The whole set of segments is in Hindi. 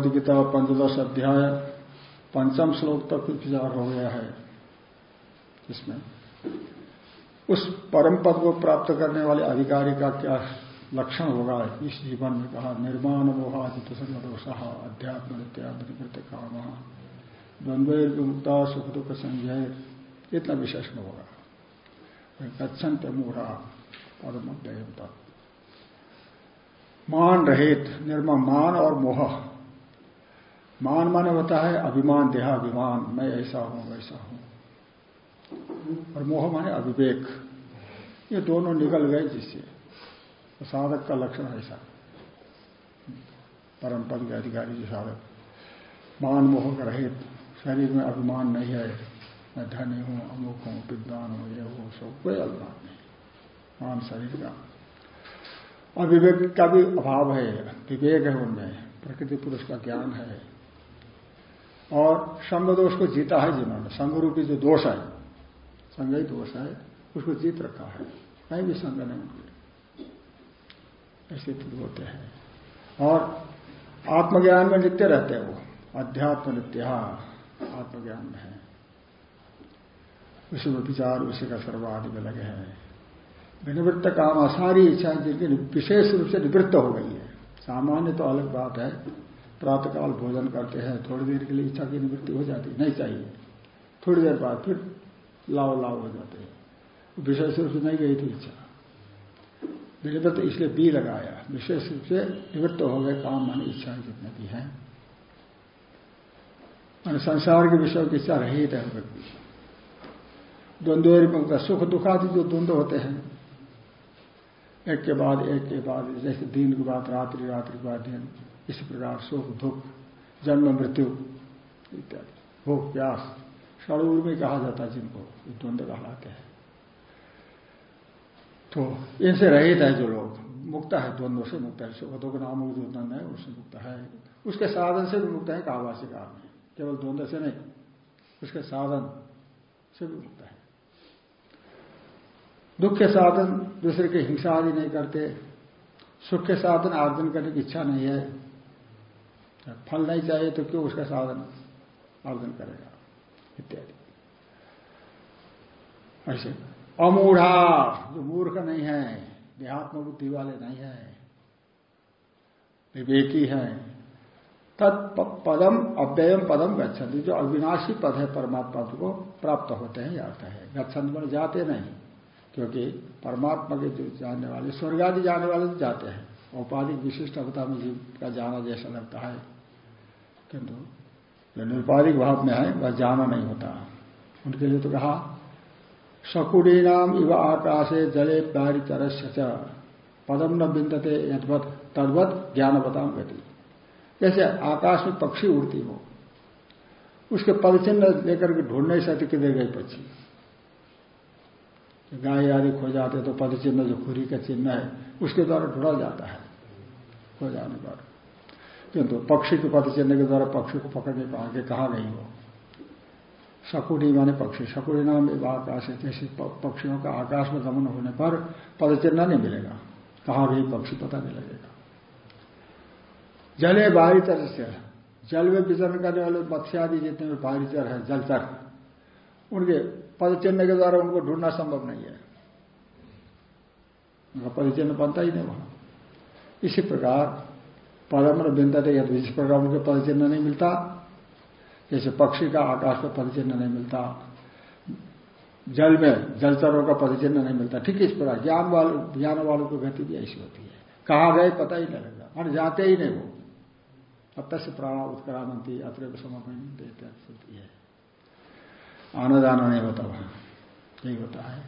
भगवद गीता पंचदश अध्याय पंचम श्लोक तक विचार हो गया है। इसमें उस परम पद को प्राप्त करने वाले अधिकारी का क्या लक्षण होगा? इस जीवन में कहा, निर्माण मोहाजित दोष अध्यात्म नित्यावृत्ति काम। द्वंद्वमुक्ता सुख दुख संजय, इतना विशेष होगा। गच्छन्त मूढ़ा, परम तक मान रहित निर्मा मान और मोह। मान माने होता है, अभिमान, देहाभिमान, मैं ऐसा हूँ, वैसा हूँ। और मोह माने अविवेक। ये दोनों निकल गए जिससे। तो साधक का लक्षण ऐसा। परम पद के अधिकारी जो साधक। मान मोह का रहित। शरीर में अभिमान नहीं है। मैं धनी हूँ, अमुक हूँ, विद्वान हूँ, ये हूँ सब। कोई अभिमान नहीं। मान शरीर का। अविवेक का भी अभाव है। विवेक है उनमें। प्रकृति पुरुष का ज्ञान है। और संग दोष को जीता है जिन्होंने। संग रूपी जो दोष है संग ही दोष है, उसको जीत रखा है। कहीं भी संग नहीं उनके ऐसे होते हैं। और आत्मज्ञान में नित्य रहते हैं वो। अध्यात्म नित्य आत्मज्ञान में है। उसी में विचार, उसी का सर्वादि में लगे हैं। विनिवृत्त काम, सारी इच्छा जिनकी विशेष रूप से निवृत्त हो गई है। सामान्य तो अलग बात है। प्रातःकाल भोजन करते हैं, थोड़ी देर के लिए इच्छा की निवृत्ति हो जाती, नहीं चाहिए। थोड़ी देर बाद फिर लाव लाव हो जाते हैं। विशेष रूप से नहीं गई थी इच्छा। निवृत्त इसलिए बी लगाया। विशेष रूप से निवृत्त हो गए काम मान इच्छा जितने भी हैं। संसार के विषय की इच्छा रहित है व्यक्ति द्वंद्व सुख दुखादि जो द्वंद्व होते हैं, एक के बाद एक के बाद, जैसे दिन के बाद, रात्रि रात्रि के बाद दिन। इस प्रकार सुख दुख, जन्म, मृत्यु इत्यादि भूख प्यास षड़ूर में कहा जाता है जिनको द्वंद्व कहलाते हैं। तो इनसे रहित है जो लोग, मुक्त है द्वंद्व से मुक्त है सुख दुख, नाम जो द्वंद्व है उससे मुक्त है। उसके साधन से भी मुक्त है कावासी काल में केवल द्वंद्व से नहीं, उसके साधन से भी मुक्त है। दुख के साधन, दूसरे की हिंसा आदि नहीं करते। सुख के साधन आर्जन करने की इच्छा नहीं है। फल नहीं चाहिए तो क्यों उसका साधन आर्जन करेगा? इत्यादि। ऐसे। अमूढ़ा, जो मूर्ख नहीं है देहात्म बुद्धि वाले नहीं है, विवेकी है तत्पदम अव्ययम पदम गच्छन्ति। जो अविनाशी पद है परमात्मा को प्राप्त होते हैं अर्थ है। गच्छन्त पर जाते नहीं, क्योंकि परमात्मा के जो जानने वाले, स्वर्ग आदि जाने वाले तो जाते हैं। औपाधिक विशिष्ट अवता में जीव का जाना जैसा लगता है। किंतु जो निरुपाधिक भाव में है, वह जाना नहीं होता। उनके लिए तो कहा शकुड़ी नाम इव आकाशे जले प्यारी तरस्य पदम न बिंदते यदवत, तद्वत ज्ञान बताम गति। जैसे आकाश में पक्षी उड़ती हो, उसके पदचिन्ह लेकर के ढूंढ नहीं सकते किधर गए पक्षी? गाय आदि खो जाते तो पद चिन्ह जो खुरी का चिन्ह है, उसके द्वारा ढूंढा जाता है। खो जाने पर। किंतु पक्षी के पद चिन्ह के द्वारा पक्षी को पकड़ नहीं पाएँगे कहा गई वो शकुड़ी माने पक्षी। शकुड़ी नाम आकाश है, जैसे पक्षियों का आकाश में गमन होने पर पद चिन्ह नहीं मिलेगा। कहा भी पक्षी पता नहीं लगेगा। जले बाहरी तरह से। जल में विचरण करने वाले मत्स्य आदि जितने भी बाहरीचर है, जलचर, उनके पद चिन्ह के द्वारा उनको ढूंढना संभव नहीं है। उनका पद चिन्ह बनता ही नहीं वहाँ। इसी प्रकार पदम बिंदते यदि इस प्रकार उनके पद चिन्ह नहीं मिलता। जैसे पक्षी का आकाश में पद चिन्ह नहीं मिलता। जल में जलचरों का पद चिन्ह नहीं मिलता। ठीक है इस प्रकार ज्ञान वाले, ज्ञान वालों की गति भी ऐसी होती है। कहा गए पता ही नहीं लगेगा और जाते ही नहीं वो। अब से प्राण उत्क्रांति अत्र समय देते है। आना जाना नहीं होता वहाँ यही होता है।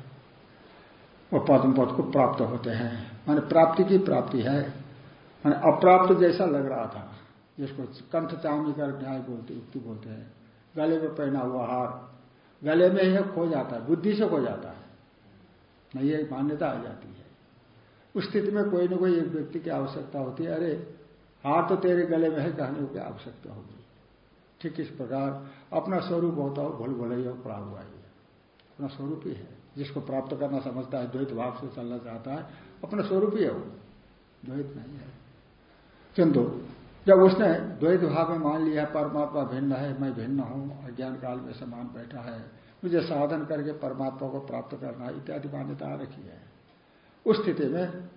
वो पद्म पद को प्राप्त होते हैं। माने प्राप्ति की प्राप्ति है। माने अप्राप्त जैसा लग रहा था। जिसको कंठ चामी कर न्याय बोलते, युक्ति बोलते हैं। गले में पहना हुआ हार। गले में ही खो जाता है। बुद्धि से खो जाता है। नहीं ये मान्यता आ जाती है। उस स्थिति में कोई ना कोई एक व्यक्ति की आवश्यकता होती है। अरे, हार तो तेरे गले में है, कहने की आवश्यकता होगी? ठीक इस प्रकार अपना स्वरूप होता हो, भूल पड़ा हुआ है अपना स्वरूप ही है। जिसको प्राप्त करना समझता है, द्वैत भाव से चलना चाहता है, अपना स्वरूप ही है वो। द्वैत नहीं है। किंतु, जब उसने द्वैत भाव में मान लिया, परमात्मा भिन्न है, मैं भिन्न हूँ, अज्ञान काल में समान बैठा है, मुझे साधन करके परमात्मा को प्राप्त करना इत्यादि मान्यता रखी है। उस स्थिति में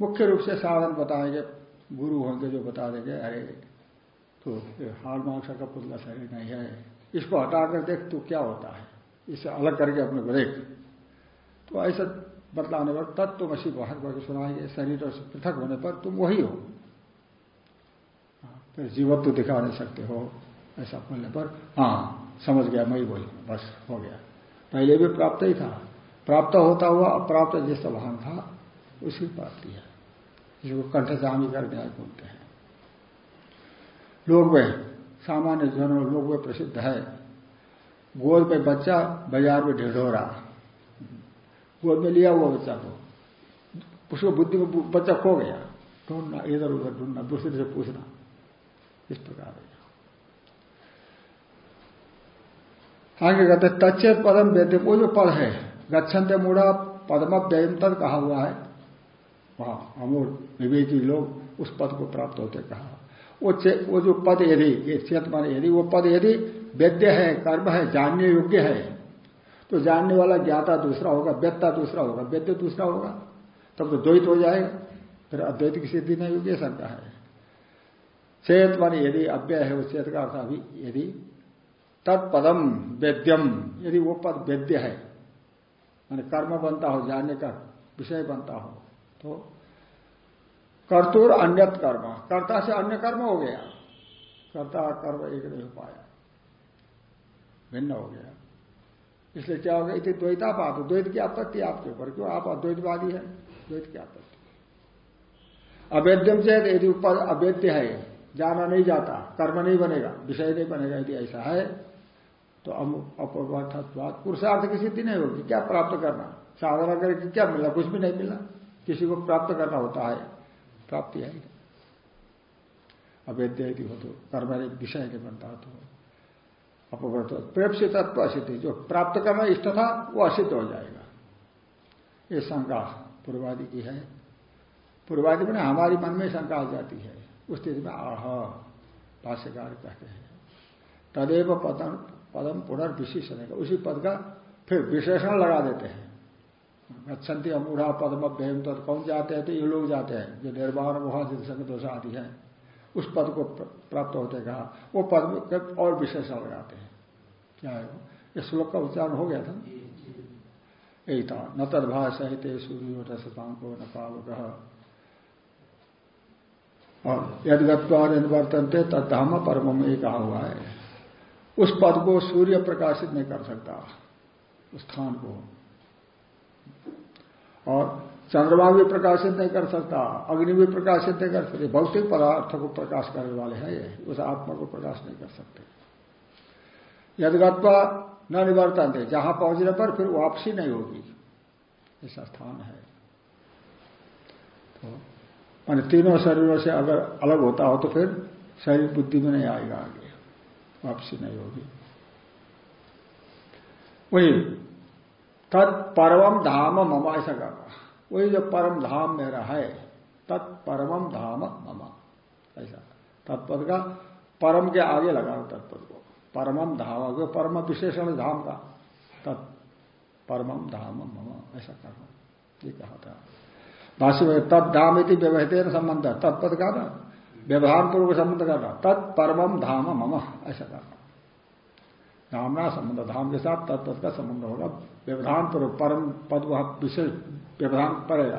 मुख्य रूप से साधन बताएँगे, गुरु होंगे जो बता देंगे, अरे तो हाल मांग का पुतला शरीर नहीं है। इसको हटाकर देख तो क्या होता है। इसे अलग करके अपने को देख। तो ऐसा बतलाने पर तत्व मसी बाहर बढ़ सुनाएँगे, शरीर से पृथक होने पर तुम वही हो। फिर जीवत्व दिखा नहीं सकते हो, ऐसा बोलने पर हाँ समझ गया, मैं ही वही बस हो गया। पहले भी प्राप्त ही था। प्राप्त होता हुआ, अप्राप्त जिस भान था, उसी प्राप्ति है जिसको कंठजामी कर न्याय बोलते हैं। लोग में, सामान्य जनों लोग में प्रसिद्ध है। गोद में बच्चा बाज़ार में ढिढोरा गोद में लिया हुआ बच्चा को उसको बुद्धि में बच्चा खो गया। ढूंढना, इधर उधर ढूंढना, दूसरे से पूछना। इस प्रकार है। आगे कहते तच्चेत पदम वेद्य, वो जो पद है, गच्छन्ते मूढ़ा पदम तद कहा हुआ है। वहाँ अमूल विवेकी लोग उस पद को प्राप्त होते कहा। वो वो जो पद यदि, ये यदि, वो पद यदि वेद्य है, कर्म है, जानने योग्य है तो जानने वाला ज्ञाता दूसरा होगा वेदता दूसरा होगा, वेद्य दूसरा होगा, तब तो द्वैत हो जाएगा। फिर अद्वैत की सिद्धि नहीं होगी शंका है। चेत मान यदि अव्यय है उस चेत का अर्थ अभी यदि तत्पदम वेद्यम, यदि वो पद वेद्य है, मान कर्म बनता हो, जानने का विषय बनता हो तो कर्तुर अन्य कर्म। कर्ता से अन्य कर्म हो गया। कर्ता कर्म एक नहीं हो पाया। भिन्न हो गया। इसलिए क्या हो गया? इतनी द्वैता पाप द्वैत की आपत्ति आपके ऊपर। क्यों? आप अद्वैतवादी है। द्वैत की आपत्ति। अवैध्यम से यदि ऊपर अवैध्य है। जाना नहीं जाता। कर्म नहीं बनेगा। विषय नहीं बनेगा यदि ऐसा है तो अपवाद पुरुषार्थ की सिद्धि नहीं होगी। क्या प्राप्त करना? साधना करके क्या मिला? कुछ भी नहीं मिला। किसी को प्राप्त करना होता है। प्राप्ति है। अवैध यदि हो तो कर्म विषय नहीं बनता हो। तो अपवर्त। प्रेप तत्व असिद्धि जो प्राप्त करना इष्ट था, वो असिद्ध हो जाएगा। ये शंका पूर्वादि की है। पूर्वादि में हमारी मन में शंका आ जाती है। उस स्थिति में आह, भाष्यकार कहते हैं। तदेव पदम पदम पुनर्विशेषण। उसी पद का फिर विशेषण लगा देते हैं। गच्छन्ति अमूढ़ा पदम अभ्यम तो कौन जाते हैं? तो ये लोग जाते हैं, जो निर्वाण मोहा संग दोष आदि है। उस पद को प्राप्त होते कहा? वो पद और विशेषण लगाते हैं। क्या है वो? ये श्लोक का उच्चारण हो गया था यही था न तदभाषा सूर्य शतांको न पावक। और यदगत्वाद वर्तनते तद्धाम परम में कहा हुआ है। उस पद को सूर्य प्रकाशित नहीं कर सकता स्थान को। और चंद्रमा भी प्रकाशित नहीं कर सकता, अग्नि भी प्रकाशित नहीं कर सकते, भौतिक पदार्थ को प्रकाश करने वाले हैं ये, उस आत्मा को प्रकाश नहीं कर सकते। यदगत्वा न निवर्तन थे जहाँ पहुँचने पर फिर वापसी नहीं होगी। ऐसा स्थान है। तो मान तीनों शरीरों से अगर अलग होता हो तो फिर शरीर बुद्धि में नहीं आएगा आगे। वापसी नहीं होगी। वही तत्परम धाम मम, ऐसा करना वही जो परम धाम मेरा है तत्परम धाम मम, ऐसा। तत्पद का परम के आगे लगाओ तत्पद को। परमम धाम परम विशेषण धाम का, तत् तत्परम धाम मम, ऐसा करना ये कहा था। भाष्य में तत्धाम यदि व्यवहित संबंध, तत्पद का ना व्यवहार पूर्वक संबंध करना तत्परम धाम मम, ऐसा करना धामना संबंध, धाम के साथ तत्पद का संबंध होगा। व्यवधान पूर्वक परम पद वह विशेष व्यवधान पड़ेगा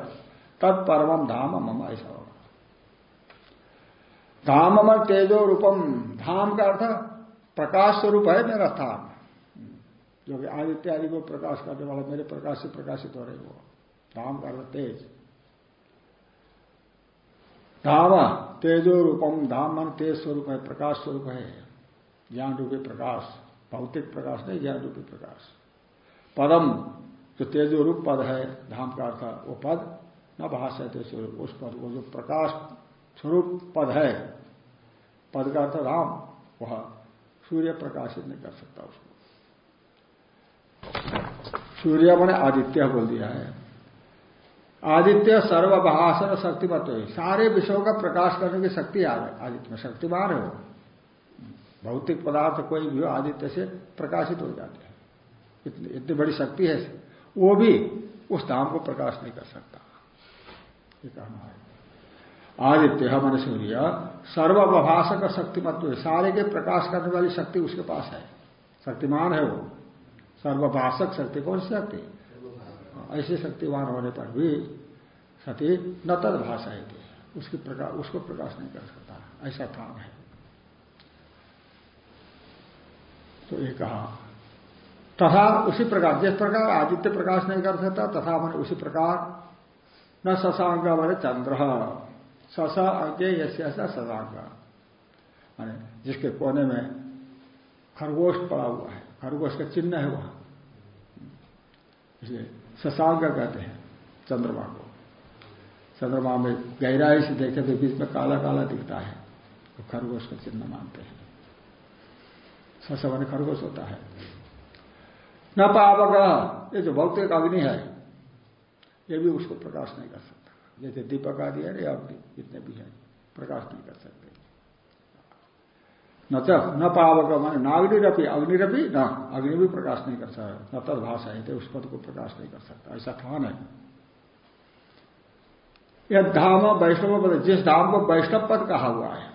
तत्परम धाम मम ऐसा। होगा धाम अमर तेजो रूपम। धाम का अर्थ प्रकाश स्वरूप है मेरा स्थान। जो कि आदित्य आदि को प्रकाश करने वाला मेरे प्रकाश से प्रकाशित हो रहे वो। धाम का अर्थ तेज। धाम तेजो रूपम। धाम मन तेज स्वरूप है, प्रकाश स्वरूप है। ज्ञान रूपी प्रकाश, भौतिक प्रकाश नहीं, ज्ञान रूपी प्रकाश। पदम, जो तेजो रूप पद है, धाम का अर्थ वो पद, न भाष्य तेज उस पद वो जो प्रकाश स्वरूप पद है, पद का अर्थ धाम वह सूर्य प्रकाशित नहीं कर सकता उसको। सूर्य मैंने आदित्य बोल दिया है। आदित्य सर्वभाषण शक्तिमत्व है। सारे विषयों का प्रकाश करने की शक्ति आदित्य में शक्तिमान है वो। भौतिक पदार्थ कोई भी आदित्य से प्रकाशित हो जाते इतनी इतनी बड़ी शक्ति है वो भी उस धाम को प्रकाश नहीं कर सकता। ये कहना है। आदित्य मन सूर्य सर्वभाषक शक्तिमत्व सारे के प्रकाश करने वाली शक्ति उसके पास है। शक्तिमान है वो। सर्वभाषक शक्ति कौन सी शक्ति? ऐसे शक्तिवान होने पर भी सती न तद भाषा है उसकी प्रकाश उसको प्रकाश नहीं कर सकता। ऐसा काम है। तो ये कहा तथा उसी प्रकार, जिस प्रकार आदित्य प्रकाश नहीं कर सकता, तथा मैंने उसी प्रकार न शशांग मैंने चंद्र। सस अंके माने जिसके कोने में खरगोश पड़ा हुआ है, खरगोश का चिन्ह है वहाँ। इसलिए शशांक कहते हैं, चंद्रमा को। चंद्रमा में गहराई से देखे तो बीच में काला काला दिखता है तो खरगोश का चिन्ह मानते हैं। ससवन खरगोश होता है। न पावक। ये जो भौतिक अग्नि है, ये भी उसको प्रकाश नहीं कर सकता। जैसे दीपक आदि है, या अग्नि जितने भी है, प्रकाश नहीं कर सकते। न च न पावक, माने नाग्निरपी अग्निरपी न, अग्नि भी प्रकाश नहीं कर सकता। न तद भाषा है उस पद को प्रकाश नहीं कर सकता। ऐसा स्थान है यह धाम वैष्णव पद, जिस धाम को वैष्णव पद कहा हुआ है,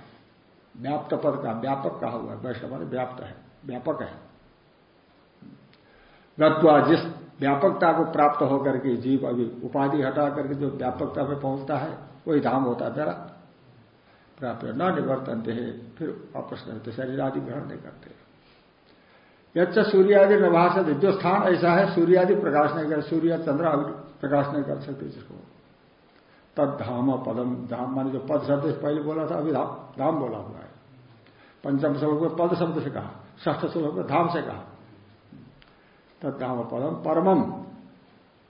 व्याप्त पद का, व्यापक कहा हुआ है, वैष्णव व्याप्त है, व्यापक है। गत्वा जिस व्यापकता को प्राप्त होकर के जीव अभी उपाधि हटा करके जो व्यापकता में पहुँचता है, वही धाम होता है मेरा प्राप्त न निवर्तनते है, फिर वापस करते शरीर आदि ग्रहण नहीं करते। यच्च सूर्यादि नभाषत जो स्थान ऐसा है, सूर्यादि प्रकाश नहीं कर, सूर्य चंद्र प्रकाश नहीं कर सकते जिसको। तद धाम पदम, धाम माने जो पद शब्द से पहले बोला था, अभी धाम बोला हुआ है। पंचम में पद शब्द से कहा ष्ठ श्लोक में धाम से कहा। तद धाम पदम परमम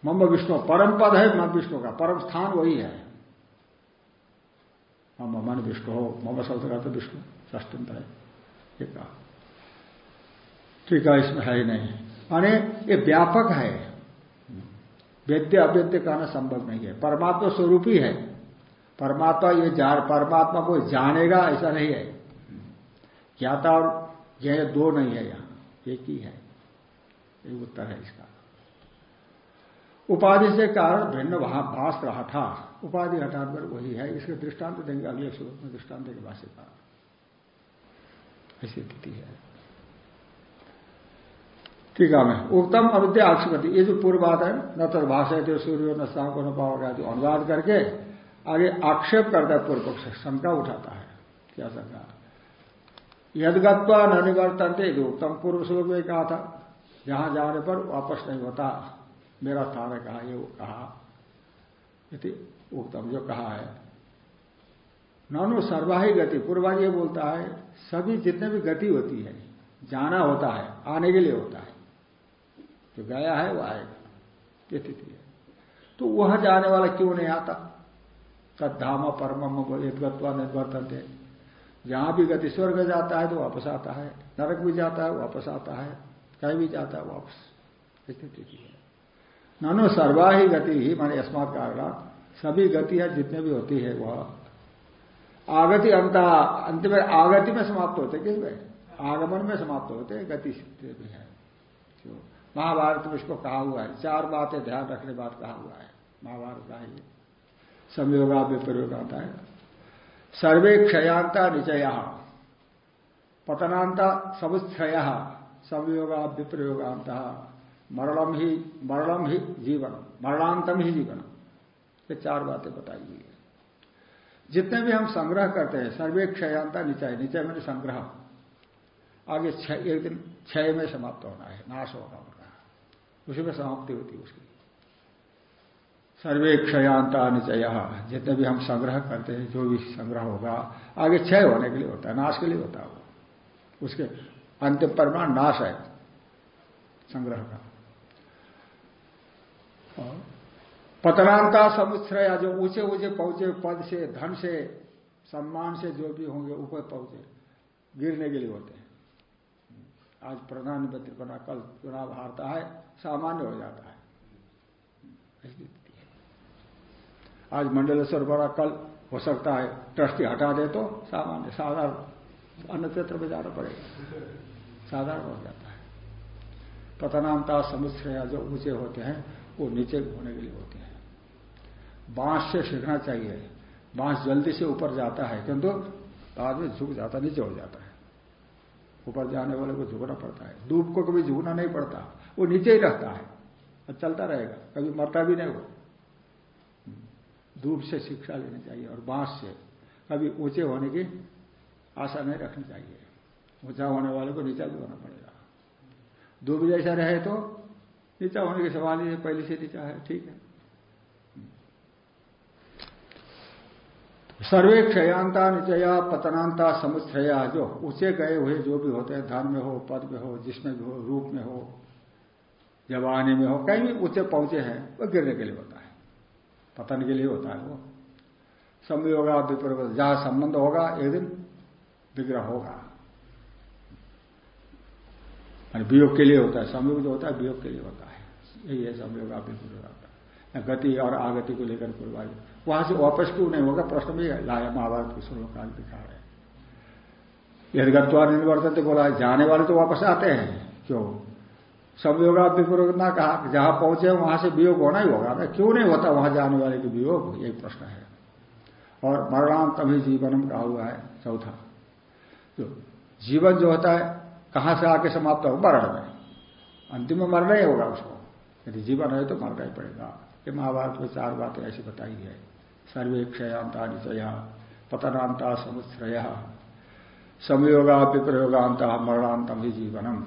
मम विष्णु परम पद है, मम विष्णु का परम स्थान वही है। मम मन विष्णु हो, मम शब्द तो विष्णु ष्टंत है। ये कहा। ठीक है, इसमें है ही नहीं। माने ये व्यापक है। वेद्य अवेद्य कहना संभव नहीं है। परमात्मा स्वरूप ही। है परमात्मा ये जान, परमात्मा को जानेगा, ऐसा नहीं है। ज्ञाता और यह दो नहीं है यहाँ। एक ही है। एक उत्तर है इसका। उपाधि से कारण भिन्न वहाँ भाष रहा था। उपाधि हटाने पर वही है। इसके दृष्टांत देंगे अगले श्लोक में दृष्टांत के भाष्य ऐसी स्थिति है। ठीक है मैं उत्तम अविद्या आक्षेपति। ये जो पूर्व बात है, न तो भाषा थे सूर्य, न को न पाओगे तो अनुवाद करके आगे आक्षेप करता है पूर्व पक्ष शंका उठाता है। क्या शंका? यदगत्वा न निवर्तन थे उत्तम पूर्व श्लोक में कहा था जहाँ जाने पर वापस नहीं होता। मेरा स्थान है कहा, ये वो कहा? उत्तम जो कहा है। नौनो सर्वाही गति, पूर्वाज ये बोलता है, सभी जितने भी गति होती है, जाना होता है, आने के लिए होता है। जो गया है, वो आएगा। ये स्थिति है। तो वह जाने वाला क्यों नहीं आता? तद्धाम परम गत्वा निर्वर्तन थे जहाँ भी गति स्वर्ग जाता है तो वापस आता है, नरक भी जाता है, वापस आता है। कहीं भी जाता है वापस। स्थिति की है। नानो सर्वाही गति ही माने अस्मात कारण सभी गतियाँ जितने भी होती है वह। आगति अंत अंत में आगति में समाप्त होते किसमें आगमन में समाप्त होते गति भी है। महाभारत में इसको कहा हुआ है, चार बातें ध्यान रखने बात कहा हुआ है। महाभारत का ये संयोगा विप्रयोग आता है। सर्वे क्षयांता निचया पतनांता समुच्छय संयोगा विप्रयोगांत मरणम ही मरणम ही जीवन। मरणांतम ही जीवन। ये चार बातें बताई हुई है। जितने भी हम संग्रह करते हैं, सर्वे क्षयांता निचय। निचय मैंने संग्रह। आगे एक दिन क्षय में समाप्त होना है। नाश होगा। उनका उसी में समाप्ति होती है उसकी। सर्वे क्षयांता निचय। जितने भी हम संग्रह करते हैं, जो भी संग्रह होगा, आगे क्षय होने के लिए होता है। नाश के लिए होता है उसके अंतिम परिमाण नाश है। संग्रह का। पतनांता समुच्छ्रया जो ऊँचे ऊँचे पहुँचे पद से, धन से, सम्मान से जो भी होंगे, ऊपर पहुँचे, गिरने के लिए होते हैं। आज प्रधानमंत्री बना, कल चुनाव हारता है, सामान्य हो जाता है। आज मंडलेश्वर बना कल हो सकता है ट्रस्टी हटा दे तो सामान्य, साधारण, अन्य क्षेत्र में जाना पड़ेगा। साधारण हो जाता है। पतनामता समुश्रया जो ऊँचे होते हैं, वो नीचे होने के लिए होते हैं। बाँस से सीखना चाहिए। बाँस जल्दी से ऊपर जाता है, किंतु बाद में झुक जाता, नीचे हो जाता है। ऊपर जाने वाले को झुकना पड़ता है। धूप को कभी झुकना नहीं पड़ता। वो नीचे ही रहता है। और चलता रहेगा। कभी मरता भी नहीं वो। धूप से शिक्षा लेनी चाहिए और बाँस से। कभी ऊँचे होने की आशा नहीं रखनी चाहिए। ऊँचा होने वाले को नीचा भी होना पड़ेगा। धूप जैसा रहे तो नीचा होने के सवाल ही पहले से नीचा है, ठीक है। सर्वे क्षयांता निचया पतनांता समुच्छया जो ऊँचे गए हुए जो भी होते हैं, धन में हो, पद में हो, जिसमें भी हो, रूप में हो, जवानी में हो, कहीं भी ऊँचे पहुँचे हैं, वो गिरने के लिए होता है। पतन के लिए होता है वो। संयोगा विपर जहाँ संबंध होगा, एक दिन विग्रह होगा। वियोग के लिए होता है, संयोग जो होता है, वियोग के लिए होता है। यही है संयोग, आप गति और आगति को लेकर पूर्वायु वहाँ से वापस क्यों नहीं होगा? प्रश्न भी लाया महाभारत के श्लोक काल दिखा रहे यदि गत्वा निर्वर्तन बोला, जाने वाले तो वापस आते हैं। क्यों? संयोगा विपूर्वक ना कहा, जहाँ पहुँचे वहाँ से वियोग होना ही होगा। ना क्यों नहीं होता वहाँ जाने वाले के वियोग? यही प्रश्न है। और मरणाम तभी जीवनम कहा हुआ है, चौथा। जो जीवन जो होता है कहाँ से आके समाप्त हो? मरण में। अंतिम में मरना ही होगा उसको। यदि जीवन है तो मरना ही पड़ेगा। ये महाभारत में चार बातें ऐसी बताई है। सर्वे क्षयांता निचया पतनांता समुश्रय संयोगा विप्रयोगांता मरणांतम ही। जीवनम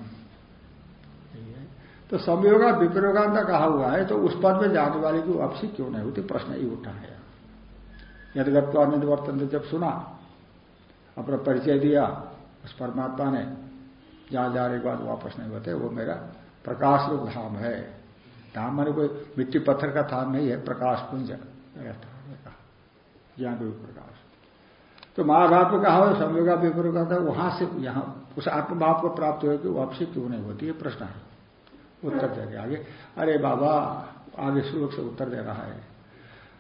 तो संयोगा विप्रयोगांता कहा हुआ है? तो उस पद में जाने वाले की वापसी क्यों नहीं होती? प्रश्न ही उठा है। यदगत्वा निवर्तन जब सुना, अपना परिचय दिया, उस परमात्मा ने जहाँ जाने के बाद वापस नहीं होते, वो मेरा प्रकाश रूप धाम है। धाम मैंने कोई मिट्टी पत्थर का धाम नहीं है प्रकाश पुंज ज्ञान रूप प्रकाश। तो महाभारत में कहा संयोगा विपुर था, वहाँ से यहाँ, उस आत्मभाव को प्राप्त हो कि वापसी क्यों नहीं होती है प्रश्न है। उत्तर दे आगे। अरे बाबा, आगे श्लोक से उत्तर दे रहा है।